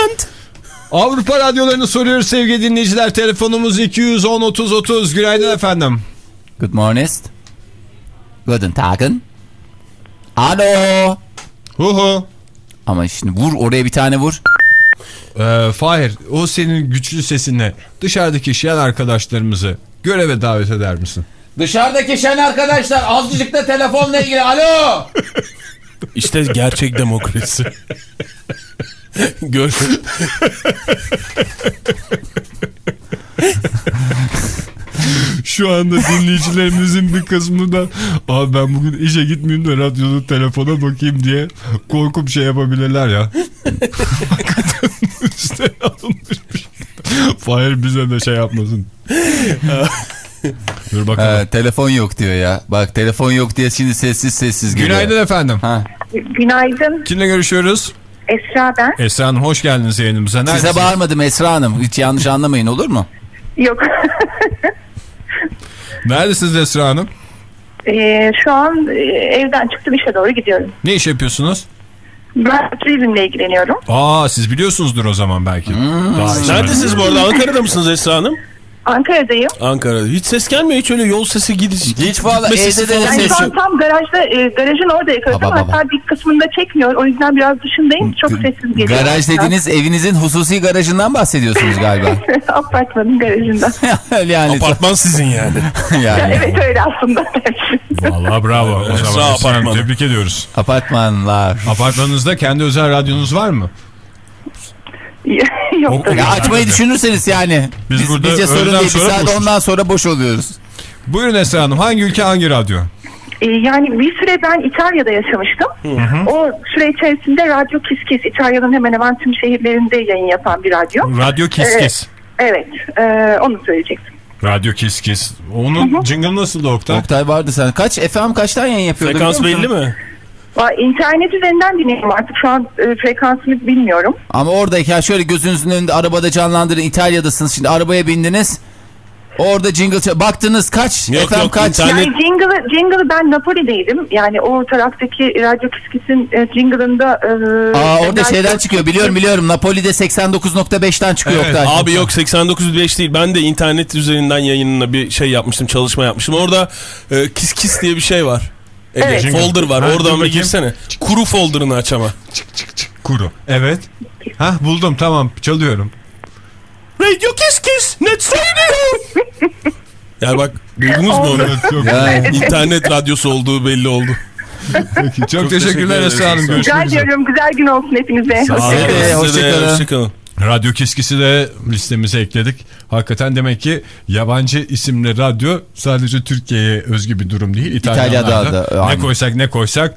Avrupa radyolarını soruyoruz sevgili dinleyiciler. Telefonumuz 210 30 30. Günaydın efendim. Good morning. Guten Tag'ın. Alo. Hu hu. Ama şimdi vur oraya bir tane vur. Ee, Fahir o senin güçlü sesinle dışarıdaki şiyan arkadaşlarımızı göreve davet eder misin? Dışarıdaki şen arkadaşlar azıcık da telefonla ilgili. Alo. İşte gerçek demokrasi. Gör. Şu anda dinleyicilerimizin bir kısmı da abi ben bugün işe gitmeyeyim de radyoda telefona bakayım diye korkup şey yapabilirler ya. Hakikaten üstten alınmış bir şey. Fahir bize de şey yapmasın. Dur bakalım. Ee, telefon yok diyor ya. Bak telefon yok diye şimdi sessiz sessiz geliyor. Günaydın efendim. Ha. Günaydın. Kimle görüşüyoruz? Esra ben. Esra Hanım hoş geldiniz yayınımıza. Size Neredesiniz? bağırmadım Esra Hanım. Hiç yanlış anlamayın olur mu? Yok. Neredesiniz Esra Hanım? Ee, şu an e, evden çıktım işe doğru gidiyorum. Ne iş yapıyorsunuz? Ben turizmle ilgileniyorum. Aa siz biliyorsunuzdur o zaman belki. Daha işe- Neredesiniz bu arada? Ankara'da mısınız Esra Hanım? Ankara'dayım. Ankara'da. Hiç ses gelmiyor. Hiç öyle yol sesi gidiş. Hiç valla evde de ses şu an tam garajda, e, garajın orada yakaladım. Hatta bir kısmında çekmiyor. O yüzden biraz dışındayım. Çok sessiz geliyor. Garaj dediğiniz evinizin hususi garajından bahsediyorsunuz galiba. Apartmanın garajında. yani, Apartman sizin yani. yani. evet öyle aslında. Vallahi bravo. O zaman apartmanı. tebrik ediyoruz. Apartmanlar. Apartmanınızda kendi özel radyonuz var mı? Yok. Ya açmayı düşünürseniz yani. Biz Biz, burada bizce sorun değil. Bir sonra saat boşuz. ondan sonra boş oluyoruz. Buyurun Esra Hanım. Hangi ülke hangi radyo? Ee, yani bir süre ben İtalya'da yaşamıştım. O süre içerisinde Radyo Kiss Kiss İtalya'nın hemen hemen tüm şehirlerinde yayın yapan bir radyo. Radyo Kiss Evet. Kiss. Evet, e, onu söyleyecektim. Radyo Kiss Kiss. Onun jingle nasıldı Oktay? Oktay vardı sen. Kaç FM kaçtan yayın yapıyordu? Frekans belli mi? İnternet üzerinden dinliyorum artık şu an e, frekansını bilmiyorum. Ama oradayken şöyle gözünüzün önünde arabada canlandırın. İtalya'dasınız şimdi arabaya bindiniz. Orada jingle baktınız kaç Yok, FM yok, kaç? internet- Yani jingle'ı, jingle'ı ben Napoli'deydim. Yani o taraftaki Radyo Kiss Kiss'in e, jingle'ında... E, Aa orada Radyo şeyden çıkıyor biliyorum biliyorum. Napoli'de 89.5'ten çıkıyor Evet, Oktay. Abi yok 89.5 değil. Ben de internet üzerinden yayınına bir şey yapmıştım. Çalışma yapmıştım. Orada e, kis kis diye bir şey var. Ege, Evet. Folder var. Ha, Oradan bir girsene. Kuru folder'ını aç ama. Kuru. Evet. Hah buldum tamam çalıyorum. Radio Kiss Kiss Net söylüyor. yani bak duydunuz mu onu? Çok, Ya, İnternet radyosu olduğu belli oldu. Peki, çok, teşekkür teşekkürler. Esra Hanım. Rica Görüşmek üzere. ediyorum. Güzel gün olsun hepinize. Sağ olun. Hoşçakalın. Hoşçakalın. Radyo Kiskisi de listemize ekledik. Hakikaten demek ki yabancı isimli radyo sadece Türkiye'ye özgü bir durum değil. İtalya'da da, ne aynen. koysak ne koysak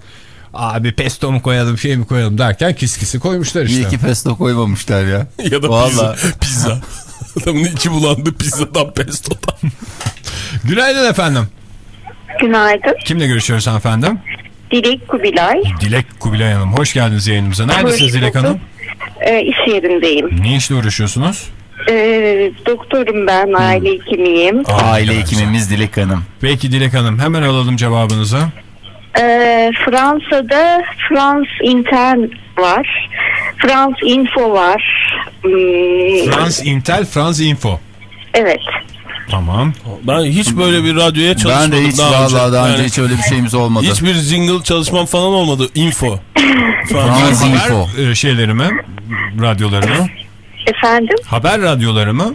abi pesto mu koyalım şey mi koyalım derken kiskisi koymuşlar işte. İyi ki pesto koymamışlar ya. Ya da Vallahi. pizza. Pizza. Adamın içi bulandı pizzadan pestodan. Günaydın efendim. Günaydın. Kimle görüşüyoruz hanımefendi? Dilek Kubilay. Dilek Kubilay Hanım. Hoş geldiniz yayınımıza. Neredesiniz Dilek. Hanım? E, iş yerindeyim. Ne işle uğraşıyorsunuz? E, doktorum ben, aile hekimiyim. Aile hekimimiz Dilek Hanım. Peki Dilek Hanım hemen alalım cevabınızı. E, Fransa'da France Intern var. France Info var. Hmm, France Intel, France Info. evet. Tamam. Ben hiç böyle bir radyoya çalışmadım Ben de hiç daha önce. vallahi daha önce Yani hiç öyle bir şeyimiz olmadı. Hiçbir jingle çalışmam falan olmadı. Info. Fransız info. Haber e, şeyleri mi? Radyoları mı? Efendim? Haber radyoları mı?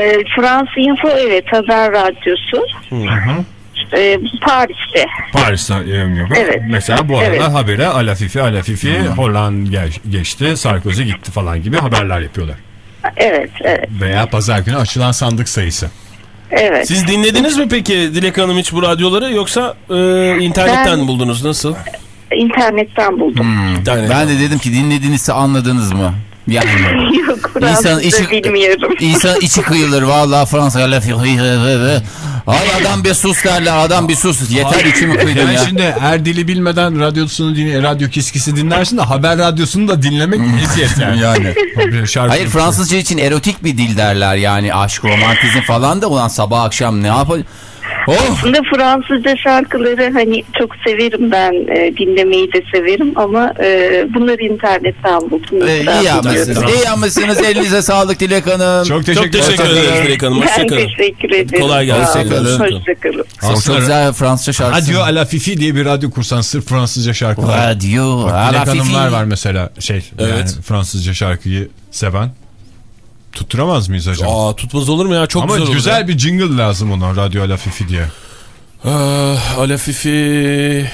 E, Frans Info evet haber radyosu. E, Paris'te. Paris'ten yayınlıyor. Evet. Mesela bu arada Evet. habere Alafifi Alafifi Hollanda geç- geçti Sarkozy gitti falan gibi haberler yapıyorlar. Evet, evet, Veya pazar günü açılan sandık sayısı. evet. Siz dinlediniz mi peki Dilek Hanım hiç bu radyoları yoksa e, internetten Ben- buldunuz? Nasıl? İnternetten buldum. İnternet. Ben de dedim ki dinledinizse anladınız mı? Yani Yok İnsan Fransızca içi- bilmiyorum. insan içi kıyılır vallahi Fransa lafı. Ay adam bir sus derler adam bir sus. Yeter içimi kıydın Yani ya. şimdi her dili bilmeden radyosunu dinle, radyo kiskisi dinlersin de haber radyosunu da dinlemek eziyet yani. Yani. Hayır Fransızca için erotik bir dil derler yani aşk romantizm falan da ulan sabah akşam ne yapalım. Oh Aslında Fransızca şarkıları hani çok severim ben e, dinlemeyi de severim ama e, bunları internetten buldum. e, Ben iyi yapmışsınız. İyi yapmışsınız elinize sağlık Dilek Hanım. Çok teşekkür, Çok teşekkür ederim. ederiz Dilek Hanım. Ben Hoşçakalın. teşekkür ederim. Kolay gelsin. Hoşçakalın. Hoşçakalın. Çok, çok güzel Fransızca şarkısı. Radyo Alafifi diye bir radyo kursan sırf Fransızca şarkılar. Radyo. Dilek Alafifi. hanımlar var mesela şey yani Evet. Fransızca şarkıyı seven. Tutturamaz mıyız acaba? Aa tutmaz olur mu ya? Çok Ama güzel olur. güzel ya. bir jingle lazım ona Radyo Alafifi diye. Ah, Alafifi...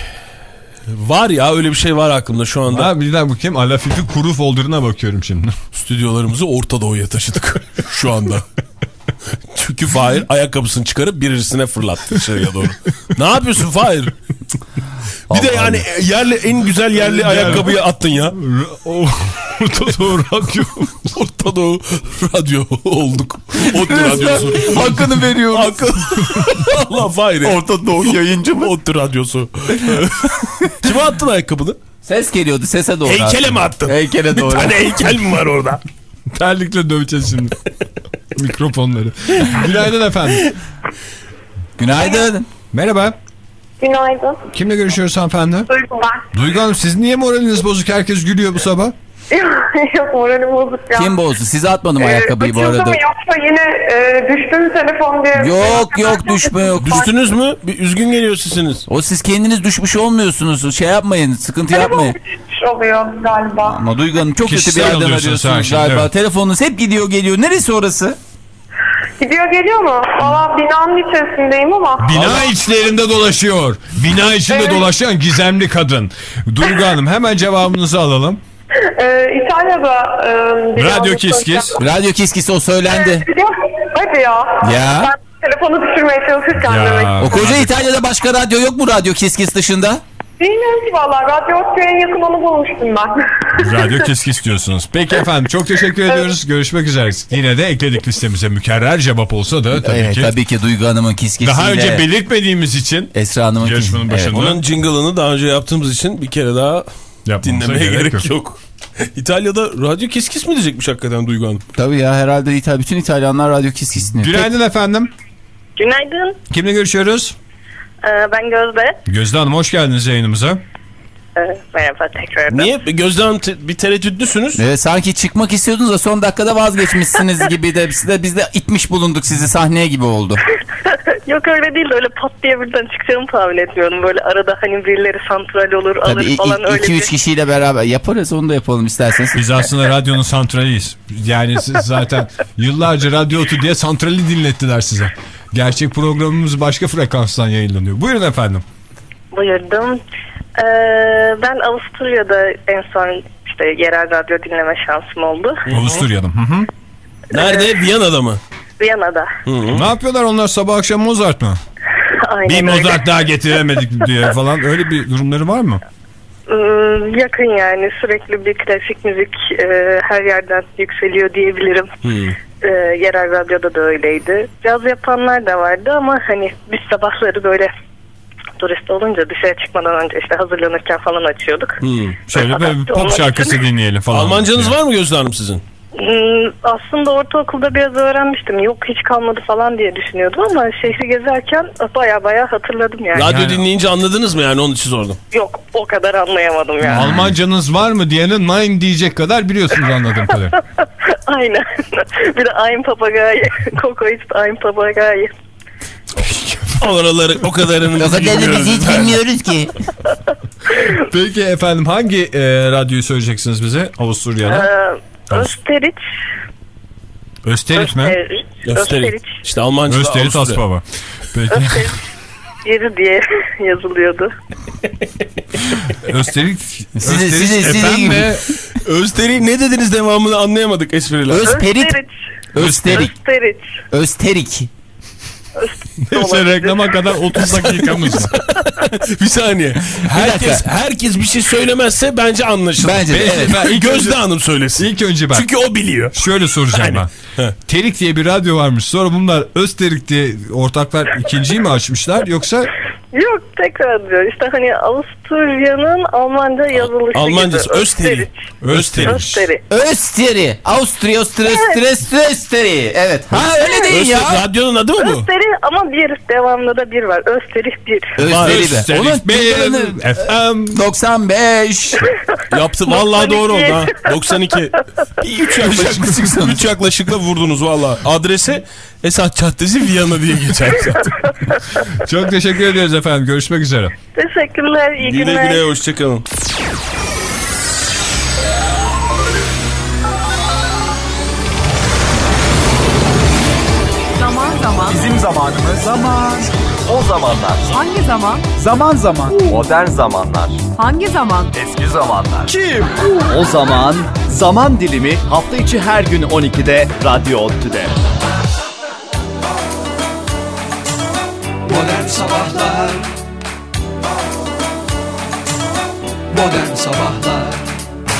Var ya öyle bir şey var aklımda şu anda. Ha bir daha bakayım Alafifi kuru folderına bakıyorum şimdi. Stüdyolarımızı Orta Doğu'ya taşıdık şu anda. Çünkü Fahir ayakkabısını çıkarıp birisine fırlattı dışarıya doğru. ne yapıyorsun Fahir? Bir de yani yerli en güzel yerli ayakkabıyı attın ya. Orta Doğu Radyo. Orta Doğu radyo olduk. Ottu radyosu. Hakkını veriyoruz. Hakkı. Allah Fahir. Orta Doğu yayıncı mı? Ottu radyosu. Kime attın ayakkabını? Ses geliyordu sese doğru. Heykele mi attın? Heykele Bir doğru. tane heykel mi var orada? Terlikle döveceğiz şimdi. Mikrofonları. Günaydın efendim. Günaydın. Merhaba. Günaydın. Kimle görüşüyoruz hanımefendi? Duygu ben. Duygu Hanım siz niye moraliniz bozuk? Herkes gülüyor bu sabah. Yok moralim bozuk ya. Kim bozdu? Size atmadım Ee, ayakkabıyı bu arada. yoksa yine e, düştü mü telefon diye. Yok yok düşme yok. Düştünüz mü? Bir üzgün geliyor sesiniz. O siz kendiniz düşmüş olmuyorsunuz. Şey yapmayın, sıkıntı yapmayın. Telefon oluyor galiba. Ama Duygu Hanım çok kötü bir yerden arıyorsunuz galiba. evet. Telefonunuz hep gidiyor geliyor. Neresi orası? Gidiyor geliyor mu? Valla binanın içerisindeyim ama. Bina içlerinde dolaşıyor. Bina içinde Evet. dolaşan gizemli kadın. Duygu Hanım hemen cevabınızı alalım. E, İtalya'da. E, Radyo Kiss. Radyo kiskisi o söylendi. Gidiyor. Hadi ya. Ya. Ben telefonu düşürmeye çalışırken Ya. demek. O koca İtalya'da başka radyo yok mu radyo kiskis dışında? Bilmiyorum ki valla. Radyo Otköy'ün yakın onu bulmuştum ben. Radyo Kiskis diyorsunuz. Peki efendim çok teşekkür ediyoruz. Görüşmek üzere. Yine de ekledik listemize mükerrer cevap olsa da tabii evet ki. tabii ki Duygu Hanım'ın kiskisiyle. Daha önce belirtmediğimiz için Esra Hanım'ın Yarışmanın kiskisi. başında. Onun jingle'ını daha önce yaptığımız için bir kere daha yapmamıza dinlemeye gerek, yok. İtalya'da radyo kiss kiss mi diyecekmiş hakikaten Duygu Hanım? Tabii ya herhalde İtal bütün İtalyanlar radyo kiskisini. Günaydın efendim. Günaydın. Kimle görüşüyoruz? Ee, ben Gözde. Gözde Hanım hoş geldiniz yayınımıza. Ee, merhaba tekrar. Niye? Gözde Hanım te- bir tereddütlüsünüz. Evet, sanki çıkmak istiyordunuz da son dakikada vazgeçmişsiniz gibi de biz de, biz de itmiş bulunduk sizi sahneye gibi oldu. Yok öyle değil de öyle pat diye birden çıkacağımı tahmin etmiyorum. Böyle arada hani birileri santral olur alır Tabii falan öyle 2-3 bir... kişiyle beraber yaparız onu da yapalım isterseniz. Biz aslında radyonun santraliyiz. Yani siz zaten yıllarca radyo otu diye santrali dinlettiler size. Gerçek programımız başka frekanstan yayınlanıyor. Buyurun efendim. Buyurdum. Ee, ben Avusturya'da en son işte yerel radyo dinleme şansım oldu. Avusturya'da. Hı hı. Nerede? Viyana'da mı? Viyana'da. Ne yapıyorlar onlar sabah akşam Mozart mı? Aynen Bir öyle. Mozart daha getiremedik diye falan öyle bir durumları var mı? Ee, yakın yani sürekli bir klasik müzik e, her yerden yükseliyor diyebilirim. Ee, yerel radyoda da öyleydi. Caz yapanlar da vardı ama hani biz sabahları böyle turist olunca dışarı çıkmadan önce işte hazırlanırken falan açıyorduk. Şöyle bir Adapte pop şarkısı için. dinleyelim falan. Almancanız var mı Gözde Hanım sizin? Hmm, aslında ortaokulda biraz öğrenmiştim. Yok hiç kalmadı falan diye düşünüyordum ama şehri gezerken baya baya hatırladım yani. Radyo Yani- dinleyince anladınız mı yani onun için sordum. Yok o kadar anlayamadım yani. Almancanız var mı diyene nine diyecek kadar biliyorsunuz anladığım kadarıyla. Aynen. bir de I'm papagayı. Coco is I'm papagayı. Oraları o kadarını O kadarını biz hiç bilmiyoruz ki. Peki efendim hangi e, radyoyu söyleyeceksiniz bize? Avusturya'da. Ee, Österiç. Österik mi? Österiç. Österik. İşte Almanca'da Österik Avusturya. Aspava. Peki. Österiç yeri diye yazılıyordu. Österik. Size- Österik size- size efendim gibi. ve Özteri ne dediniz devamını anlayamadık espriler. Özperit. Österiç. Österik. Österiç. Österik. Neyse reklama kadar 30 dakikamız var. bir saniye. Herkes herkes bir şey söylemezse bence anlaşılır. Bence de, evet. Gözde Hanım söylesin. İlk önce ben. Çünkü o biliyor. Şöyle soracağım Yani. ben. Terik diye bir radyo varmış. Sonra bunlar Österik diye ortaklar ikinciyi mi açmışlar yoksa Yok tekrar diyor. İşte hani Avusturya'nın Almanca yazılışı Almancası gibi. Österi. Österi. Österi. Österi. Avusturya, Österi, Österi, Österi. Evet. Ha öyle değil Österi. ya. Radyonun adı mı bu? Österi ama bir devamlı da bir var. Österih bir. Österi be. Österik Onun bir yılını- FM 95. Yaptı. Vallahi doğru oldu ha. 92. 3 yaklaşık, Yaklaşık. 3 yaklaşıkla vurdunuz vallahi. Adresi Esat Caddesi Viyana diye geçer zaten. Çok teşekkür ediyoruz efendim. Görüşmek üzere. Teşekkürler. iyi güle günler. güle hoşçakalın. Zaman zaman. Bizim zamanımız zaman. O zamanlar. Hangi zaman? Zaman zaman. Modern zamanlar. Hangi zaman? Eski zamanlar. Kim? O zaman zaman dilimi hafta içi her gün 12'de Radyo Ottu'da. Modern Sabahlar Modern Sabahlar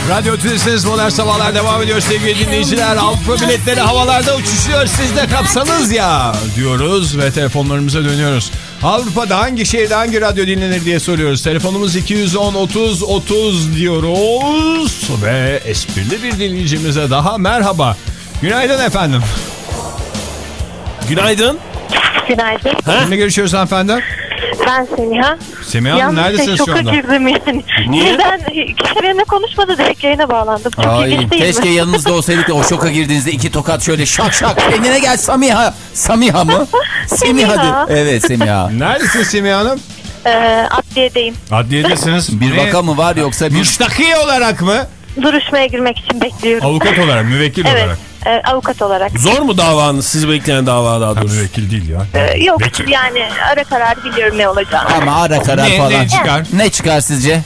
Radyo Tülesi'niz Modern Sabahlar devam ediyor sevgili dinleyiciler. Avrupa biletleri havalarda uçuşuyor siz de kapsanız ya diyoruz ve telefonlarımıza dönüyoruz. Avrupa'da hangi şehirde hangi radyo dinlenir diye soruyoruz. Telefonumuz 210 30 30 diyoruz ve esprili bir dinleyicimize daha merhaba. Günaydın efendim. Günaydın. Günaydın. Kimle görüşüyoruz hanımefendi? Ben Semiha. Semiha Hanım Yalnız neredesiniz şey, şu şoka anda? girdim yani. Niye? Birden kişi benimle konuşmadı direkt yayına bağlandım. Çok Ay, ilginç değil keşke mi? yanınızda olsaydık da o şoka girdiğinizde iki tokat şöyle şak şak kendine gel Samiha. Samiha mı? Semiha. Semiha. de- Evet Semiha. Neredesiniz Semiha Hanım? Ee, adliyedeyim. Adliyedesiniz. Bir Ne? vaka mı var yoksa bir... Müştaki olarak mı? Duruşmaya girmek için bekliyorum. Avukat olarak, müvekkil evet. olarak. E, avukat olarak. Zor mu davanız? Sizi bekleyen dava daha Ha, doğrusu. müvekkil değil ya. Ee, yok yani ara karar biliyorum ne olacağını. Ama ara karar Ne- falan. ne çıkar? Ne çıkar sizce?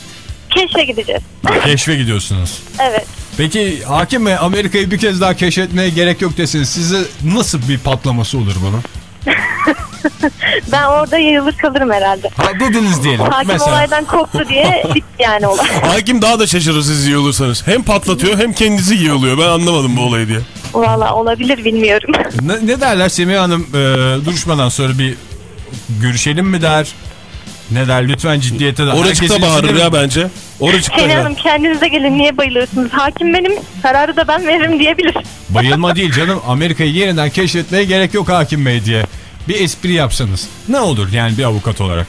Keşfe gideceğiz. Keşfe gidiyorsunuz. Evet. Peki hakim bey Amerika'yı bir kez daha keşfetmeye gerek yok desiniz. Size nasıl bir patlaması olur bunun? Ben orada yayılır kalırım herhalde. Ha dediniz diyelim. Hakim Mesela. olaydan korktu diye bitti yani olay. Hakim daha da şaşırır siz iyi olursanız. Hem patlatıyor hem kendisi iyi oluyor. Ben anlamadım bu olayı diye. Valla olabilir bilmiyorum. Ne, ne derler Semih Hanım e, duruşmadan sonra bir görüşelim mi der? Ne der lütfen ciddiyete de. Oracıkta bağırır ya bence. Oracıkta Selin. Hanım kendinize gelin niye bayılıyorsunuz? Hakim benim kararı da ben veririm diyebilir. Bayılma değil canım Amerika'yı yeniden keşfetmeye gerek yok hakim bey diye. Bir espri yapsanız. Ne olur yani bir avukat olarak?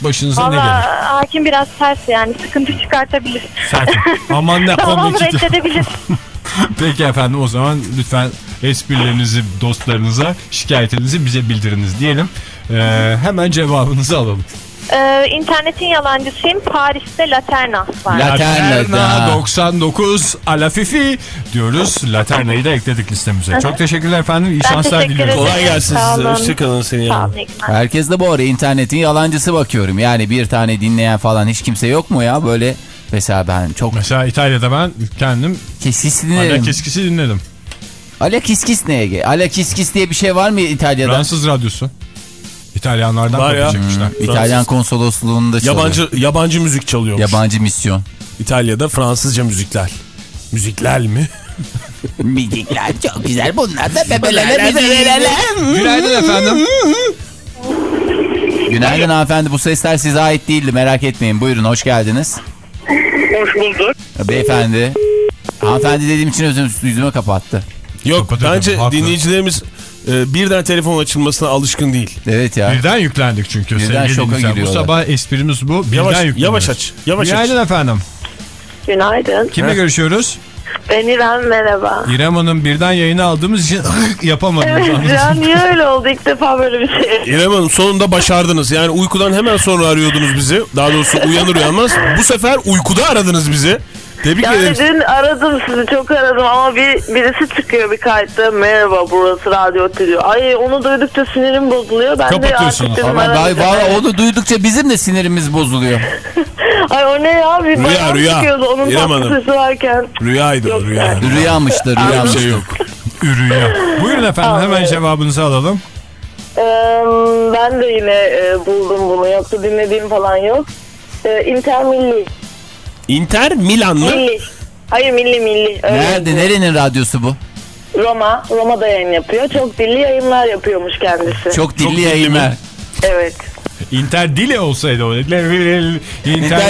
Başınıza ne gelir? Hakim biraz ters yani sıkıntı çıkartabilir. Sert. Aman ne Tamam komik. reddedebilir. Peki efendim o zaman lütfen esprilerinizi dostlarınıza şikayetinizi bize bildiriniz diyelim. Ee, hemen cevabınızı alalım. Ee, internetin yalancısıyım. Paris'te Laterna var. Laterna 99 Alafifi diyoruz. Laterna'yı da ekledik listemize. Çok teşekkürler efendim. İyi Ben şanslar ederim. Kolay gelsin Sağ size. olun. Hoşçakalın seni. Herkes de bu arada internetin yalancısı bakıyorum. Yani bir tane dinleyen falan hiç kimse yok mu ya böyle? Mesela ben çok Mesela İtalya'da ben kendim kesis Ala dinlerim. Keskisi dinledim. Ala kiskis neye? ge- Ala kiskis diye bir şey var mı İtalya'da? Fransız radyosu. İtalyanlardan Var ya. çekmişler. İtalyan konsolosluğunda çalıyor. Yabancı yabancı müzik çalıyor. Yabancı misyon. İtalya'da Fransızca müzikler. Müzikler mi? Müzikler çok güzel. Bunlar da bebelele bebelele. Günaydın efendim. Günaydın hanımefendi. Bu sesler size ait değildi. Merak etmeyin. Buyurun hoş geldiniz. Hoş bulduk. Beyefendi. Hanımefendi dediğim için özüm yüzüme kapattı. Yok Kapatıyorum, bence haklı. dinleyicilerimiz e, birden telefon açılmasına alışkın değil. Evet ya. Birden yüklendik çünkü. Birden şoka dinleyiciler. Bu giriyorlar. sabah esprimiz bu. Birden Yavaş, yavaş aç. Yavaş Günaydın aç. efendim. Günaydın. Kimle görüşüyoruz? Ben İrem merhaba. İrem Hanım birden yayını aldığımız için yapamadınız. Evet ya niye öyle oldu ilk defa böyle bir şey. İrem Hanım sonunda başardınız. Yani uykudan hemen sonra arıyordunuz bizi. Daha doğrusu uyanır uyanmaz. Bu sefer uykuda aradınız bizi. Tebrik Yani ederim. dün aradım sizi çok aradım ama bir birisi çıkıyor bir kayıtta merhaba burası radyo diyor. Ay onu duydukça sinirim bozuluyor. Ben de artık dedim Ama valla onu duydukça bizim de sinirimiz bozuluyor. Ay o ne ya bir Rüya, rüya. çıkıyordu onun İrem tatlı sesi varken. Rüyaydı o rüya. Rüyamıştı Bir rüyamıştı. şey yok. Ürüyor. Buyurun efendim hemen cevabınızı alalım. Ee, ben de yine e, buldum bunu yoksa dinlediğim falan yok. Ee, Inter Milli. Inter Milan mı? Milli. Hayır milli milli. Öyle Nerede? yazıyor. Nerenin radyosu bu? Roma. Roma'da yayın yapıyor. Çok dilli yayınlar yapıyormuş kendisi. Çok dilli dilli yayınlar. mi? Evet. Inter Dile olsaydı o. Inter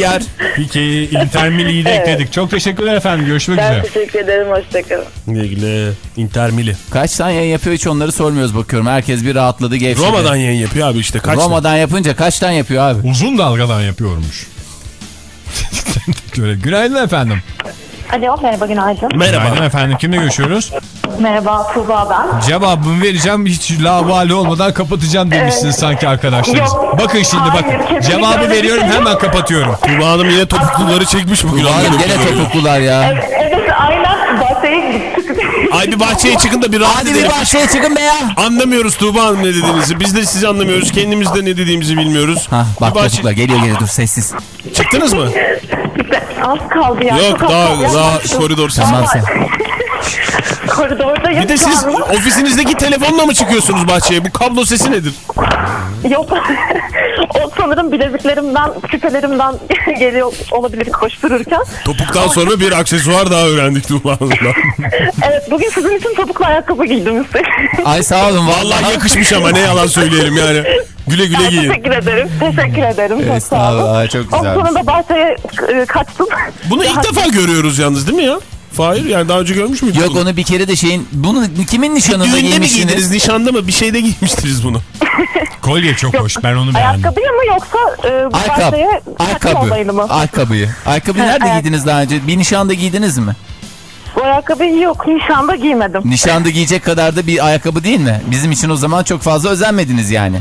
Yar. Peki Inter Milli'yi de Evet. ekledik. Çok teşekkürler efendim. Görüşmek Ben üzere. teşekkür ederim. Hoşçakalın. İlgili Inter Mili. Kaç tane yayın yapıyor hiç onları sormuyoruz bakıyorum. Herkes bir rahatladı gevşedi. Roma'dan yayın yapıyor abi işte. Kaç Roma'dan yapınca kaç tane yapıyor abi? Uzun dalgadan yapıyormuş. Günaydın efendim. Alo merhaba günaydın. Günaydın Merhaba. efendim. Kimle görüşüyoruz? Merhaba Tuğba ben. Cevabımı vereceğim. Hiç lavali olmadan kapatacağım demişsiniz sanki arkadaşlarınız. Yok. Bakın şimdi Hayır, bakın. Cevabı veriyorum şey hemen kapatıyorum. Tuğba Hanım yine topukluları çekmiş bugün. Ulan gene topuklular ya. Evet aynen bahçeye gittik. Ay bir bahçeye çıkın da bir rahat Hadi edelim. bir bahçeye çıkın be ya. Anlamıyoruz Tuğba Hanım ne dediğinizi. Biz de sizi anlamıyoruz. Kendimiz de ne dediğimizi bilmiyoruz. Hah bak bahçe- topuklar geliyor geliyor dur sessiz. Çıktınız mı? Az kaldı ya. Yok daha, daha koridor sesi. Tamam sen. Koridordayım Bir de şu siz anda. ofisinizdeki telefonla mı çıkıyorsunuz bahçeye? Bu kablo sesi nedir? Yok. o sanırım bileziklerimden, küpelerimden geliyor olabilir koştururken. Topuktan sonra bir aksesuar daha öğrendik Tuğba Hanım'dan. Evet bugün sizin için topuklu ayakkabı giydim üstelik. Ay sağ olun vallahi. Vallahi yakışmış ama ne yalan söyleyelim yani. Güle güle giyin. Teşekkür ederim. Teşekkür ederim. Çok sağ olun. Estağfurullah çok O güzel. sonunda bahçeye e, kaçtım. Bunu ilk defa görüyoruz yalnız değil mi ya? Fahir yani daha önce görmüş müydünüz? Yok onu bir kere de şeyin bunu kimin nişanında Düğünde mi giydiniz, nişanda mı? Bir şeyde giymiştiniz bunu. Kolye çok hoş. Ben onu beğendim. Ayakkabıyı mı yoksa e, Ayakkabı. bahçeye kaçma Ayakkabı. olayını mı? Ayakkabıyı. Ayakkabıyı Ha, nerede ayak- giydiniz daha önce? Bir nişanda giydiniz mi? Bu ayakkabıyı yok nişanda giymedim. Nişanda giyecek kadar da bir ayakkabı değil mi? Bizim için o zaman çok fazla özenmediniz yani.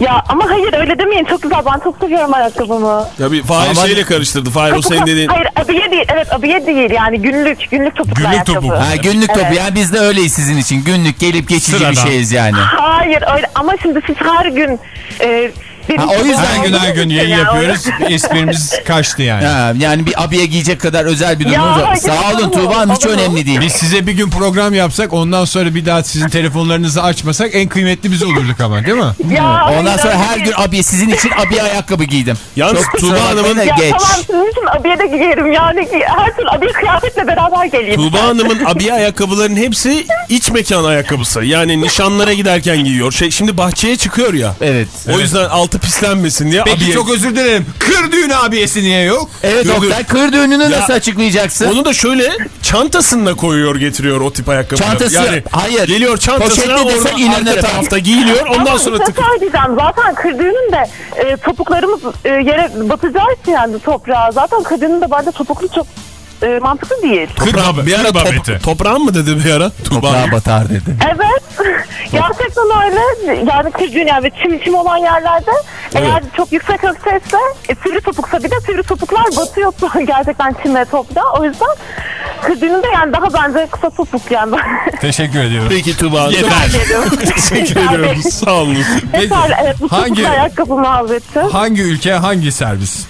Ya ama hayır öyle demeyin çok güzel ben çok seviyorum ayakkabımı. Ya bir Fahir Ama- şeyle karıştırdı. Fahir o senin dediğin. Hayır abiye değil evet abiye değil yani günlük günlük topuklu Günlük ayakkabı. topuk. Ha günlük topu Evet. yani biz de öyleyiz sizin için. Günlük gelip geçici bir Sıradan. şeyiz yani. Hayır öyle ama şimdi siz her gün e, Ha, o yüzden Her gün her gün yayın yapıyoruz. Esprimiz kaçtı yani. Ha, yani bir abiye giyecek kadar özel bir Ya, durumumuz yok. Sağ olun? Tuğba Hanım hiç önemli değil. Biz size bir gün program yapsak ondan sonra bir daha sizin telefonlarınızı açmasak en kıymetli biz olurduk ama değil mi? Ya, Ondan sonra her gün abiye sizin için abiye ayakkabı giydim. Yalnız Çok Tuğba Hanım'ın- da Ya geç. tamam sizin için abiye de giyerim yani her türlü abiye kıyafetle beraber geleyim. Tuğba Hanım'ın abiye ayakkabıların hepsi iç mekan ayakkabısı. Yani nişanlara giderken giyiyor. Şey şimdi bahçeye çıkıyor ya. Evet. O yüzden altı pislenmesin diye Peki abiye... çok özür dilerim. Kır düğünü abiyesi niye yok? Evet Gördüm. Oktay kır düğününü Ya, nasıl açıklayacaksın? Onu da şöyle çantasında koyuyor getiriyor o tip ayakkabıları. Çantası, yani hayır. Geliyor çantasına Poşetli orada arka tarafta giyiliyor ondan Ama sonra bir tık. şey söyleyeceğim. Zaten kırdığının da e, topuklarımız e, yere batacağı için yani toprağa. Zaten kırdığının da bence topuklu çok e, mantıklı değil. Toprağın, bir ara top, toprağın mı dedi bir ara? Toprağa batar dedi. Evet. Gerçekten öyle. Yani kırdığın yani çim çim olan yerlerde eğer çok yüksek ökseyse e, sivri topuksa bir de sivri topuklar batıyor gerçekten çime toprağa. O yüzden kırdığının da yani daha bence kısa topuk yani. Teşekkür ediyorum. Peki. Hanım. Yeter. Teşekkür ediyorum. Sağ olun. Yeterli. Evet bu Hangi- topuklu ayakkabı muhabbeti. Hangi ülke hangi servis?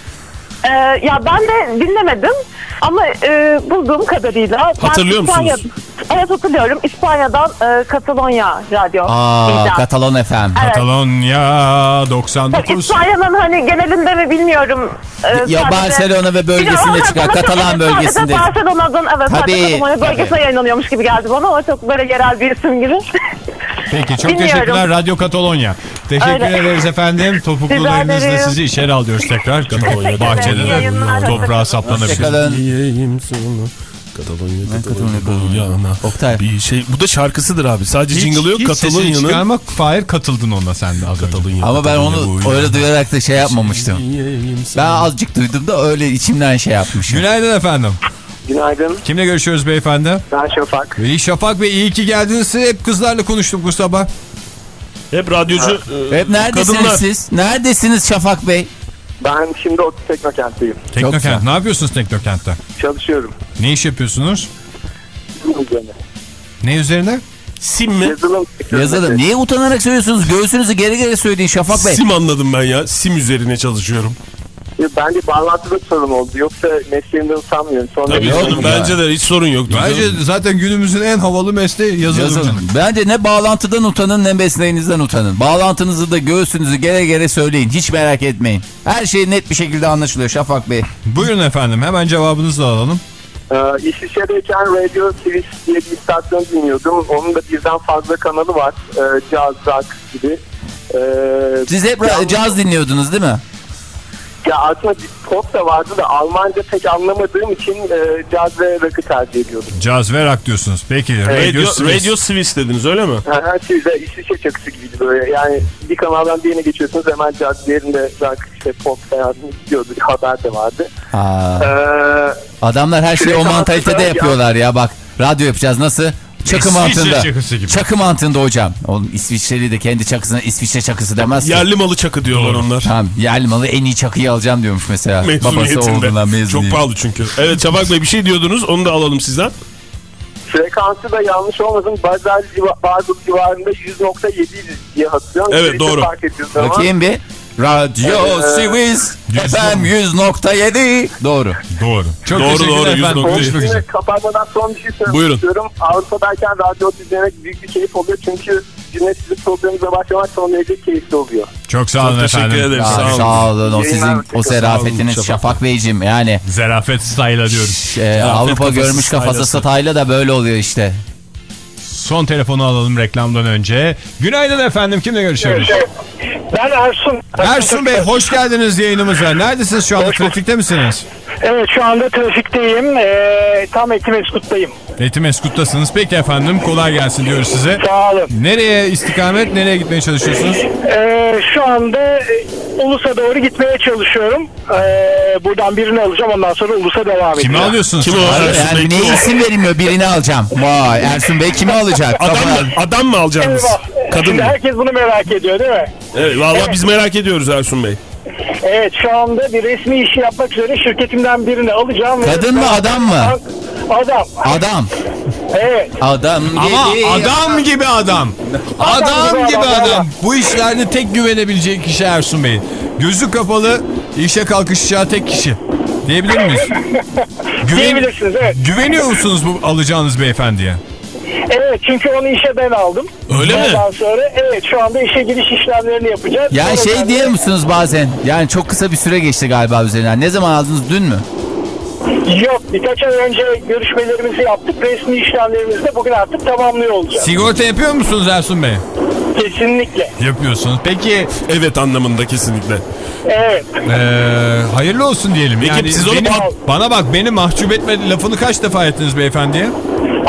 Ee, ya ben de dinlemedim ama e, bulduğum kadarıyla. ben Hatırlıyor İspanya- musunuz? Evet hatırlıyorum. İspanya'dan e, Katalonya radyo. Aa. Katalon FM. Evet. Katalonya Tabii 99. İspanya'nın hani genelinde mi bilmiyorum. Ee, Ya sadece- Barcelona ve bölgesinde Biliyorum, çıkar. ama Katalan sadece bölgesinde. Barcelona'dan evet Tabii, sadece Katalonya bölgesine yayınlanıyormuş gibi geldi bana ama çok böyle yerel bir isim gibi. Peki çok Bilmiyorum. teşekkürler Radyo Katalonya. Teşekkür Öyle. ederiz efendim. Topuklularınızla sizi içeri alıyoruz tekrar. Bahçede İyi de toprağa saplanabilirsiniz. Katalonya, Katalonya, Katalonya. Oktay. Bir şey, bu da şarkısıdır abi. Sadece Hiç- jingle yok. hiç sesini Katalonya'nın. çıkarmak Fahir katıldın ona sen de az önce. Katalonya, Ama ben Katalonya, onu öyle ya. duyarak da şey yapmamıştım. Ben azıcık duydum da öyle içimden şey yapmışım. Günaydın efendim. Günaydın. Kimle görüşüyoruz beyefendi? Ben Şafak. İyi Şafak Bey iyi ki geldiniz. Hep kızlarla konuştuk bu sabah. Hep radyocu e, Hep neredesiniz kadınlar. siz? Neredesiniz Şafak Bey? Ben şimdi o Teknokent'teyim. Teknokent. Ne yapıyorsunuz Teknokent'te? Çalışıyorum. Ne iş yapıyorsunuz? Yazılım üzerine. Ne üzerine? Sim mi? Yazılım. Yazalım. Niye utanarak söylüyorsunuz? Göğsünüzü geri geri söyleyin Şafak Bey. Sim anladım ben ya. Sim üzerine çalışıyorum. Bence bağlantıda sorun oldu. Yoksa mesleğimden utanmıyorum. Sonra Tabii canım bence de hiç sorun yok. Bence zaten günümüzün en havalı mesleği yazılımcı. Yazalım. Bence ne bağlantıdan utanın ne mesleğinizden utanın. Bağlantınızı da göğsünüzü gere gere söyleyin. Hiç merak etmeyin. Her şey net bir şekilde anlaşılıyor Şafak Bey. Buyurun efendim hemen cevabınızı alalım. Ee, İsviçre'deyken Radio Twist diye bir istasyon dinliyordum. Onun da birden fazla kanalı var. Ee, Jazz, rock gibi. Ee, Siz hep caz dinliyordunuz değil mi? Ya aslında pop da vardı da Almanca pek anlamadığım için e, jazz ve rock'ı tercih ediyordum. Caz ve rock diyorsunuz. Peki. Radio, Radio, Swiss. Radio Swiss dediniz öyle mi? Her şey de İsviçre çakısı gibiydi böyle. Yani bir kanaldan diğerine geçiyorsunuz hemen jazz diğerinde rock, işte pop falan gidiyordu. Bir haber de vardı. Aa, Ee, adamlar her şeyi o mantalitede yapıyorlar ya bak. Radyo yapacağız nasıl? Çakı İsviçre mantığında. çakısı gibi. Çakı mantığında hocam. Oğlum İsviçreli de kendi çakısına İsviçre çakısı demez ki. Yerli malı çakı diyorlar onlar. Tamam yerli malı en iyi çakıyı alacağım diyormuş mesela. Babası Mezuniyetinde. oğlundan mezun. Çok pahalı çünkü. Evet Çabak Bey bir şey diyordunuz onu da alalım sizden. frekansı da yanlış olmasın Basel civarında 100.7 diye hatırlıyorum. Evet, doğru. Fark. Bakayım bir. Radyo Swiss FM 100.7 Doğru. Doğru. Çok Doğru, doğru, efendim. 100.7. Görüşmek üzere. Şimdi kapatmadan son bir şey söylemek Buyurun. istiyorum. Avrupa'dayken radyo dinlemek büyük bir keyif oluyor. Çünkü yine sizin programınıza başlamak son derece keyifli oluyor. Çok sağ olun Çok teşekkür efendim. ederim. Ya, Sağ olun. sağ olun. O sizin o sağ olun, zarafetiniz Şafak. Şafak Beyciğim yani. Zarafet style'a diyoruz. e, Avrupa görmüş kafası satayla da böyle oluyor işte. Son telefonu alalım reklamdan önce. Günaydın efendim. Kimle görüşüyoruz? Ben Ersun. Ersun Bey hoş geldiniz yayınımıza. Neredesiniz şu anda? Trafikte misiniz? Evet şu anda trafikteyim. Ee, tam Etimeskut'tayım. Etim Eskut'tasınız. Peki efendim kolay gelsin diyoruz size. Sağ olun. Nereye istikamet, nereye gitmeye çalışıyorsunuz? Ee, şu anda e, Ulus'a doğru gitmeye çalışıyorum. Ee, buradan birini alacağım ondan sonra Ulus'a devam edeceğim. Kimi alıyorsunuz? Kim o? Abi, Ersun Bey yani o? isim verilmiyor birini alacağım. Vay Ersun Bey kimi alacak? Adam mı, adam mı alacaksınız? Eyvah. Kadın Şimdi mı? herkes bunu merak ediyor değil mi? Evet, vallahi biz merak ediyoruz Ersun Bey. Evet şu anda bir resmi işi yapmak üzere şirketimden birini alacağım. ve- Kadın mı, adam mı? Adam. Adam. Evet. Adam Ama adam gibi adam. Adam Adam gibi adam, adam. Bu işlerde tek güvenebileceği kişi Ersun Bey. Gözü kapalı işe kalkışacağı tek kişi. Diyebilir miyiz? Güven, Diyebilirsiniz evet. güveniyor musunuz bu alacağınız beyefendiye? Evet çünkü onu işe ben aldım. Öyle mi? Ondan sonra evet şu anda işe giriş işlemlerini yapacağız. Yani Sonra şey ben de- diyor musunuz bazen? Yani çok kısa bir süre geçti galiba üzerinden. Ne zaman aldınız dün mü? Yok birkaç ay önce görüşmelerimizi yaptık. Resmi işlemlerimizi de bugün artık tamamlıyor olacağız. Sigorta yapıyor musunuz Ersun Bey? Kesinlikle. Yapıyorsunuz. Peki Evet anlamında kesinlikle. Evet. eee, hayırlı olsun diyelim. Peki, yani siz onu beni- bak- bana bak beni mahcup etmedi lafını kaç defa ettiniz beyefendiye?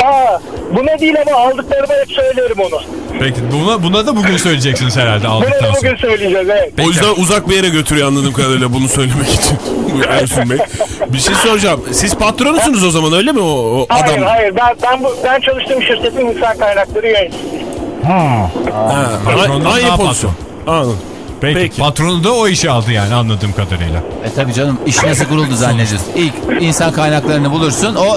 Aa, bu ne değil ama aldıklarıma hep söylerim onu. Peki buna, buna da bugün söyleyeceksiniz herhalde aldıktan sonra. bugün söyleyeceğiz evet. O yüzden uzak bir yere götürüyor anladığım kadarıyla bunu söylemek için. Bu Ersun Bey. Bir şey soracağım. Siz patronusunuz o zaman öyle mi o, o Hayır adam? hayır ben, ben, bu, ben çalıştığım şirketin insan kaynakları yöneticisiyim. Ha, Patrondan aynı daha pozisyon. Anladım. Peki, Peki. patronu da o işi aldı yani anladığım kadarıyla. E tabi canım iş nasıl kuruldu zannediyorsun. İlk insan kaynaklarını bulursun o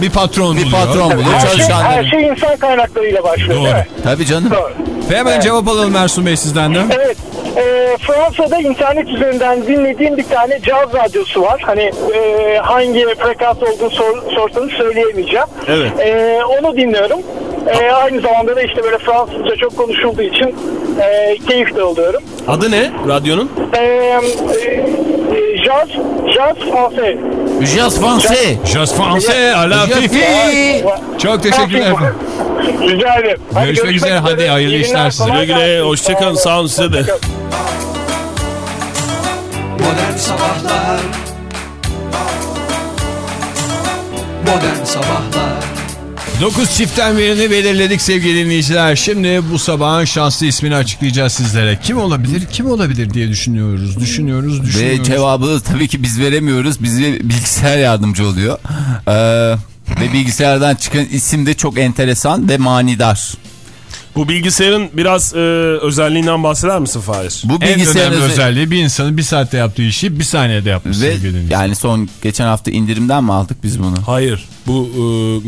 Bir patron bir buluyor. patron buluyor Her şey, her şey insan kaynaklarıyla başlıyor Doğru. değil mi? Tabi canım. Doğru. Ve hemen cevap alalım Ersun Bey sizden de. Evet. E, Fransa'da internet üzerinden dinlediğim bir tane caz radyosu var. Hani e, hangi frekans olduğunu sor, sorsanız söyleyemeyeceğim. Evet. E, onu dinliyorum. E, aynı zamanda da işte böyle Fransızca çok konuşulduğu için e, keyif de alıyorum. Adı ne radyonun? E, e, jaz, jaz français. Jazz Fransız. Just Français à la Jazz fifi. Çok teşekkürler efendim. Rica ederim. Hadi Görüşmek üzere. Hadi hayırlı işler size. Güle güle, hoşçakalın, sağ olun size de. Modern Sabahlar Modern Sabahlar 9 çiftten birini belirledik sevgili dinleyiciler. Şimdi bu sabahın şanslı ismini açıklayacağız sizlere. Kim olabilir, kim olabilir diye düşünüyoruz, düşünüyoruz, düşünüyoruz. Ve cevabı tabii ki biz veremiyoruz. Bize bilgisayar yardımcı oluyor. Ee, ve bilgisayardan çıkan isim de çok enteresan ve manidar. Bu bilgisayarın biraz e, özelliğinden bahseder misin Fahir? Bu En bilgisayarın önemli özel- özelliği bir insanın bir saatte yaptığı işi bir saniyede yapması. Ve yani son geçen hafta indirimden mi aldık biz bunu? Hayır. Bu e,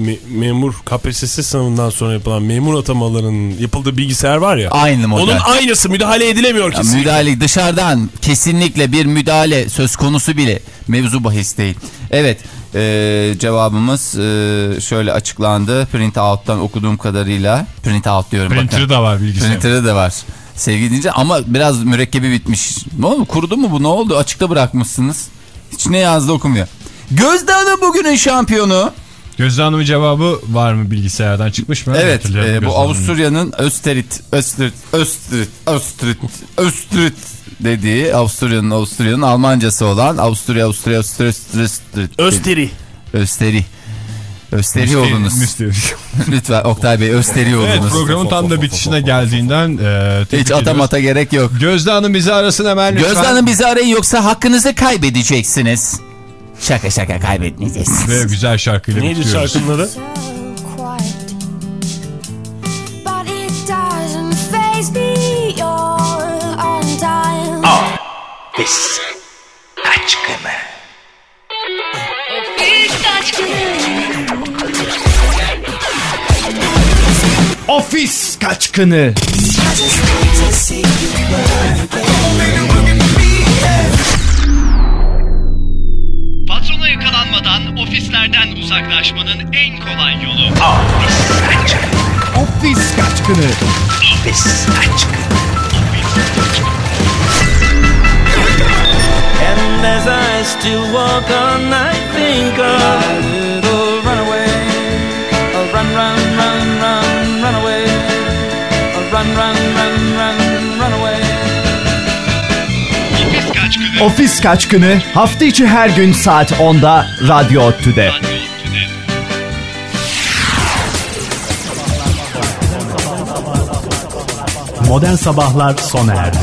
me- memur KPSS sınavından sonra yapılan memur atamalarının yapıldığı bilgisayar var ya. Aynı model. Onun aynısı müdahale edilemiyor Ya kesinlikle. müdahale dışarıdan kesinlikle bir müdahale söz konusu bile mevzu bahis değil. Evet e, cevabımız e, şöyle açıklandı. Print out'tan okuduğum kadarıyla print out diyorum. Printer'ı da var bilgisayarın. Printer'ı da var. Sevgili dinleyici ama biraz mürekkebi bitmiş. Ne oldu kurudu mu bu ne oldu açıkta bırakmışsınız. Hiç ne yazdı okumuyor. Gözde Hanım bugünün şampiyonu. Gözde Hanım'ın cevabı var mı bilgisayardan çıkmış mı? Evet e, bu. Avusturya'nın Österit, Österit, Österit, Österit, Österit dediği Avusturya'nın Avusturya'nın Almancası olan Avusturya, Avusturya, Avusturya. Österi. Österi. Österi müsteri. Lütfen Oktay Bey Österi Evet oldunuz. programın tam da bitişine geldiğinden e, Hiç atamata gerek yok. Gözde Hanım bizi arasın hemen lütfen. Gözde Hanım bizi arayın yoksa hakkınızı kaybedeceksiniz. Şaka şaka kaybetmeyeceksiniz. Ve güzel şarkıyla Neydi bitiriyoruz. şarkının Ofis Aşkını Ofis kaçkını. Patrona yakalanmadan ofislerden uzaklaşmanın en kolay yolu. Ofis kaçkını. Ofis kaçkını And as I still walk on, I think of my little runaway. Oh, run, run, run, run, run away. Oh, run, run, run, run, run away. Ofis Kaçkını hafta içi her gün saat 10'da Radyo ODTÜ'de. Modern Sabahlar sona erdi.